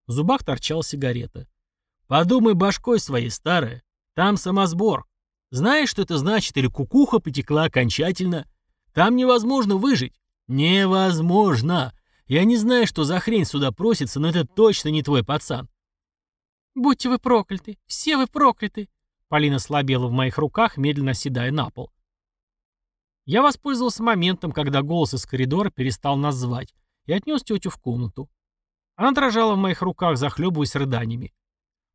В зубах торчала сигарета. «Подумай башкой своей, старая. Там самосбор. Знаешь, что это значит? Или кукуха потекла окончательно? Там невозможно выжить. Невозможно. Я не знаю, что за хрень сюда просится, но это точно не твой пацан. «Будьте вы прокляты! Все вы прокляты!» Полина слабела в моих руках, медленно оседая на пол. Я воспользовался моментом, когда голос из коридора перестал нас звать, и отнес тетю в комнату. Она дрожала в моих руках, захлебываясь рыданиями.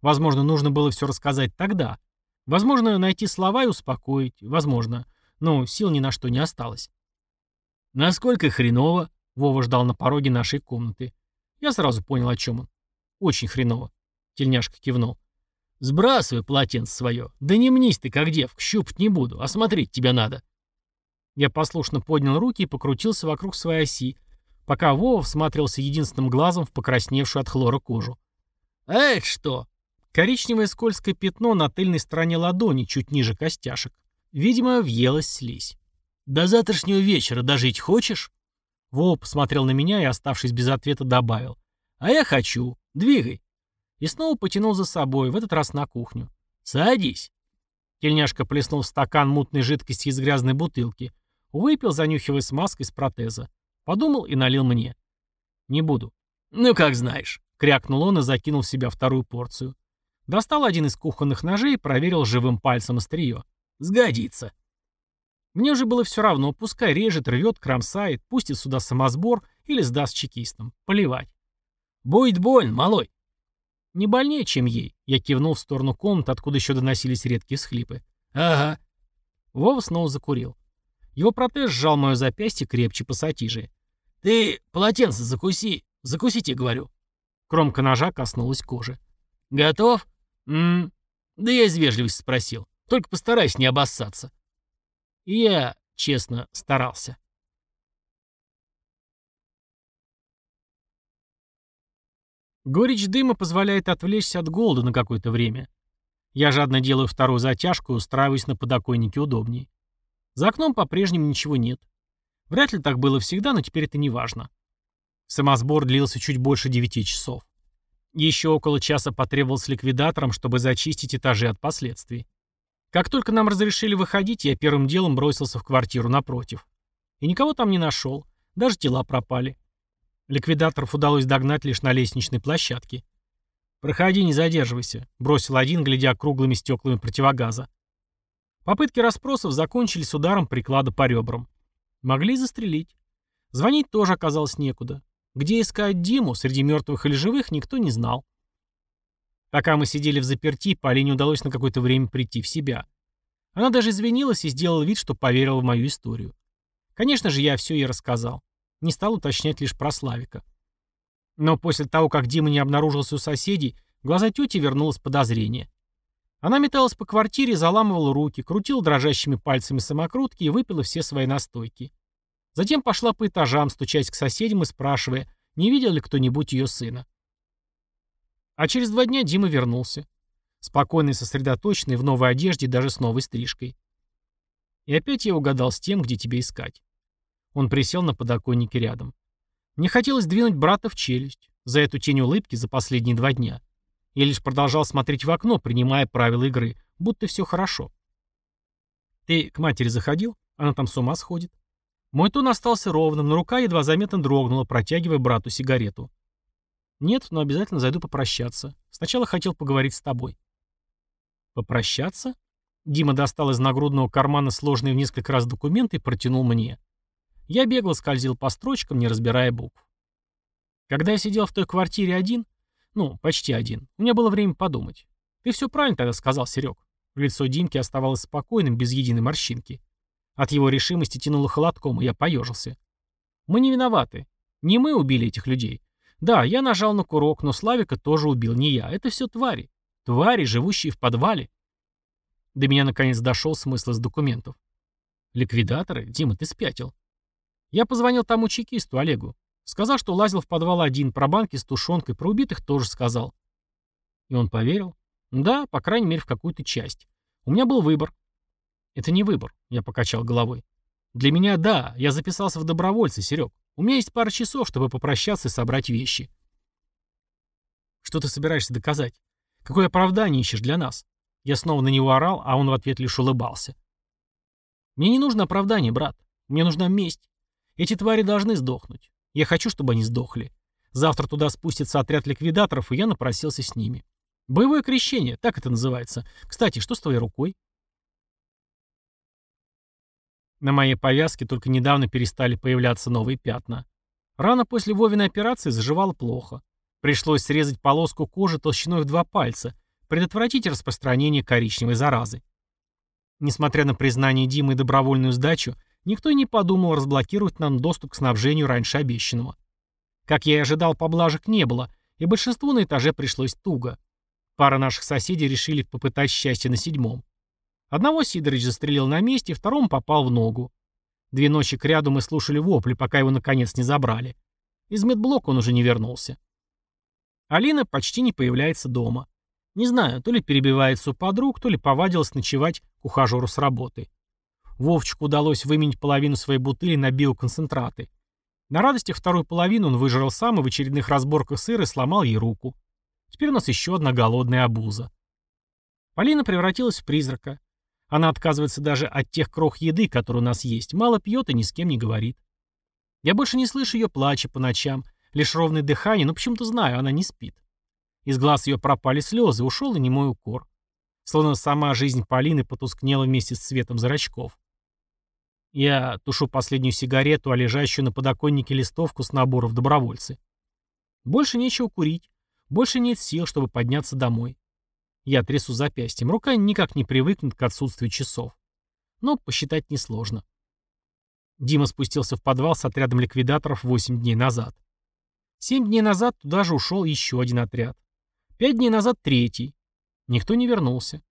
Возможно, нужно было все рассказать тогда. Возможно, найти слова и успокоить. Возможно. Но сил ни на что не осталось. «Насколько хреново?» Вова ждал на пороге нашей комнаты. Я сразу понял, о чем он. «Очень хреново. Тельняшка кивнул. «Сбрасывай полотенце свое. Да не мнись ты, как девка, щупать не буду, осмотреть тебя надо». Я послушно поднял руки и покрутился вокруг своей оси, пока Вова всматривался единственным глазом в покрасневшую от хлора кожу. «А это что?» Коричневое скользкое пятно на тыльной стороне ладони, чуть ниже костяшек. Видимо, въелась слизь. «До завтрашнего вечера дожить хочешь?» Вова посмотрел на меня и, оставшись без ответа, добавил. «А я хочу. Двигай». И снова потянул за собой, в этот раз на кухню. «Садись». Тельняшка плеснул в стакан мутной жидкости из грязной бутылки. Выпил, занюхивая смазкой с протеза. Подумал и налил мне. «Не буду». «Ну, как знаешь», — крякнул он и закинул в себя вторую порцию. Достал один из кухонных ножей и проверил живым пальцем острие. «Сгодится». Мне уже было все равно, пускай режет, рвет, кромсает, пустит сюда самосбор или сдаст чекистам. Поливать. «Будет больно, малой», «Не больнее, чем ей», — я кивнул в сторону комнаты, откуда еще доносились редкие схлипы. «Ага». Вова снова закурил. Его протез сжал мое запястье крепче пассатижи. «Ты полотенце закуси. Закусите, говорю». Кромка ножа коснулась кожи. «Готов?» «М-м». «Да я из вежливости спросил. Только постарайся не обоссаться». И я, честно, старался. Горечь дыма позволяет отвлечься от голода на какое-то время. Я жадно делаю вторую затяжку и устраиваюсь на подоконнике удобнее. За окном по-прежнему ничего нет. Вряд ли так было всегда, но теперь это не важно. Самосбор длился чуть больше девяти часов. Еще около часа потребовалось ликвидатором, чтобы зачистить этажи от последствий. Как только нам разрешили выходить, я первым делом бросился в квартиру напротив. И никого там не нашел. Даже тела пропали. Ликвидаторов удалось догнать лишь на лестничной площадке. «Проходи, не задерживайся», — бросил один, глядя круглыми стеклами противогаза. Попытки расспросов закончились ударом приклада по ребрам. Могли застрелить. Звонить тоже оказалось некуда. Где искать Диму, среди мертвых или живых, никто не знал. Пока мы сидели в заперти, Полине удалось на какое-то время прийти в себя. Она даже извинилась и сделала вид, что поверила в мою историю. Конечно же, я все ей рассказал. Не стал уточнять лишь про Славика. Но после того, как Дима не обнаружился у соседей, глаза тети вернулось подозрение. Она металась по квартире, заламывала руки, крутила дрожащими пальцами самокрутки и выпила все свои настойки. Затем пошла по этажам, стучась к соседям и спрашивая, не видел ли кто-нибудь ее сына. А через два дня Дима вернулся. Спокойный, сосредоточенный, в новой одежде, даже с новой стрижкой. И опять я угадал с тем, где тебя искать. Он присел на подоконнике рядом. Мне хотелось двинуть брата в челюсть за эту тень улыбки за последние два дня. Я лишь продолжал смотреть в окно, принимая правила игры, будто все хорошо. «Ты к матери заходил? Она там с ума сходит». Мой тон остался ровным, но рука едва заметно дрогнула, протягивая брату сигарету. «Нет, но обязательно зайду попрощаться. Сначала хотел поговорить с тобой». «Попрощаться?» Дима достал из нагрудного кармана сложные в несколько раз документы и протянул мне. Я бегло скользил по строчкам, не разбирая букв. Когда я сидел в той квартире один, ну, почти один, у меня было время подумать. Ты все правильно тогда сказал, Серег. Лицо Димки оставалось спокойным, без единой морщинки. От его решимости тянуло холодком, и я поежился. Мы не виноваты. Не мы убили этих людей. Да, я нажал на курок, но Славика тоже убил не я. Это все твари. Твари, живущие в подвале. До меня наконец дошел смысл из документов. Ликвидаторы? Дима, ты спятил. Я позвонил тому чекисту, Олегу. Сказал, что лазил в подвал один, про банки с тушенкой, про убитых тоже сказал. И он поверил? Да, по крайней мере, в какую-то часть. У меня был выбор. Это не выбор, я покачал головой. Для меня да, я записался в добровольцы, Серег. У меня есть пара часов, чтобы попрощаться и собрать вещи. Что ты собираешься доказать? Какое оправдание ищешь для нас? Я снова на него орал, а он в ответ лишь улыбался. Мне не нужно оправдание, брат. Мне нужна месть. Эти твари должны сдохнуть. Я хочу, чтобы они сдохли. Завтра туда спустится отряд ликвидаторов, и я напросился с ними. Боевое крещение, так это называется. Кстати, что с твоей рукой? На моей повязке только недавно перестали появляться новые пятна. Рана после Вовиной операции заживала плохо. Пришлось срезать полоску кожи толщиной в два пальца, предотвратить распространение коричневой заразы. Несмотря на признание Димы и добровольную сдачу, никто и не подумал разблокировать нам доступ к снабжению раньше обещанного. Как я и ожидал, поблажек не было, и большинству на этаже пришлось туго. Пара наших соседей решили попытать счастье на седьмом. Одного Сидорович застрелил на месте, второму попал в ногу. Две ночи кряду мы слушали вопли, пока его наконец не забрали. Из медблока он уже не вернулся. Алина почти не появляется дома. Не знаю, то ли перебивается у подруг, то ли повадилась ночевать к ухажеру с работы. Вовчику удалось выменить половину своей бутыли на биоконцентраты. На радостях вторую половину он выжрал сам и в очередных разборках сыра сломал ей руку. Теперь у нас еще одна голодная обуза. Полина превратилась в призрака. Она отказывается даже от тех крох еды, которые у нас есть, мало пьет и ни с кем не говорит. Я больше не слышу ее плача по ночам, лишь ровное дыхание, но почему-то знаю, она не спит. Из глаз ее пропали слезы, ушел и немой укор. Словно сама жизнь Полины потускнела вместе с цветом зрачков. Я тушу последнюю сигарету, а лежащую на подоконнике листовку с наборов добровольцы. Больше нечего курить. Больше нет сил, чтобы подняться домой. Я трясу запястьем. Рука никак не привыкнет к отсутствию часов. Но посчитать несложно. Дима спустился в подвал с отрядом ликвидаторов 8 дней назад. Семь дней назад туда же ушел еще один отряд. Пять дней назад третий. Никто не вернулся.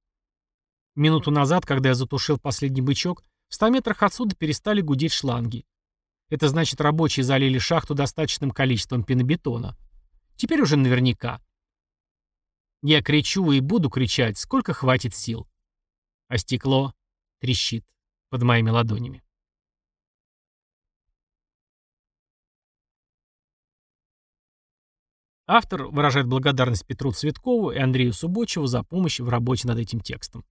Минуту назад, когда я затушил последний бычок, в 100 метрах отсюда перестали гудеть шланги. Это значит, рабочие залили шахту достаточным количеством пенобетона. Теперь уже наверняка. Я кричу и буду кричать, сколько хватит сил. А стекло трещит под моими ладонями. Автор выражает благодарность Петру Цветкову и Андрею Субочеву за помощь в работе над этим текстом.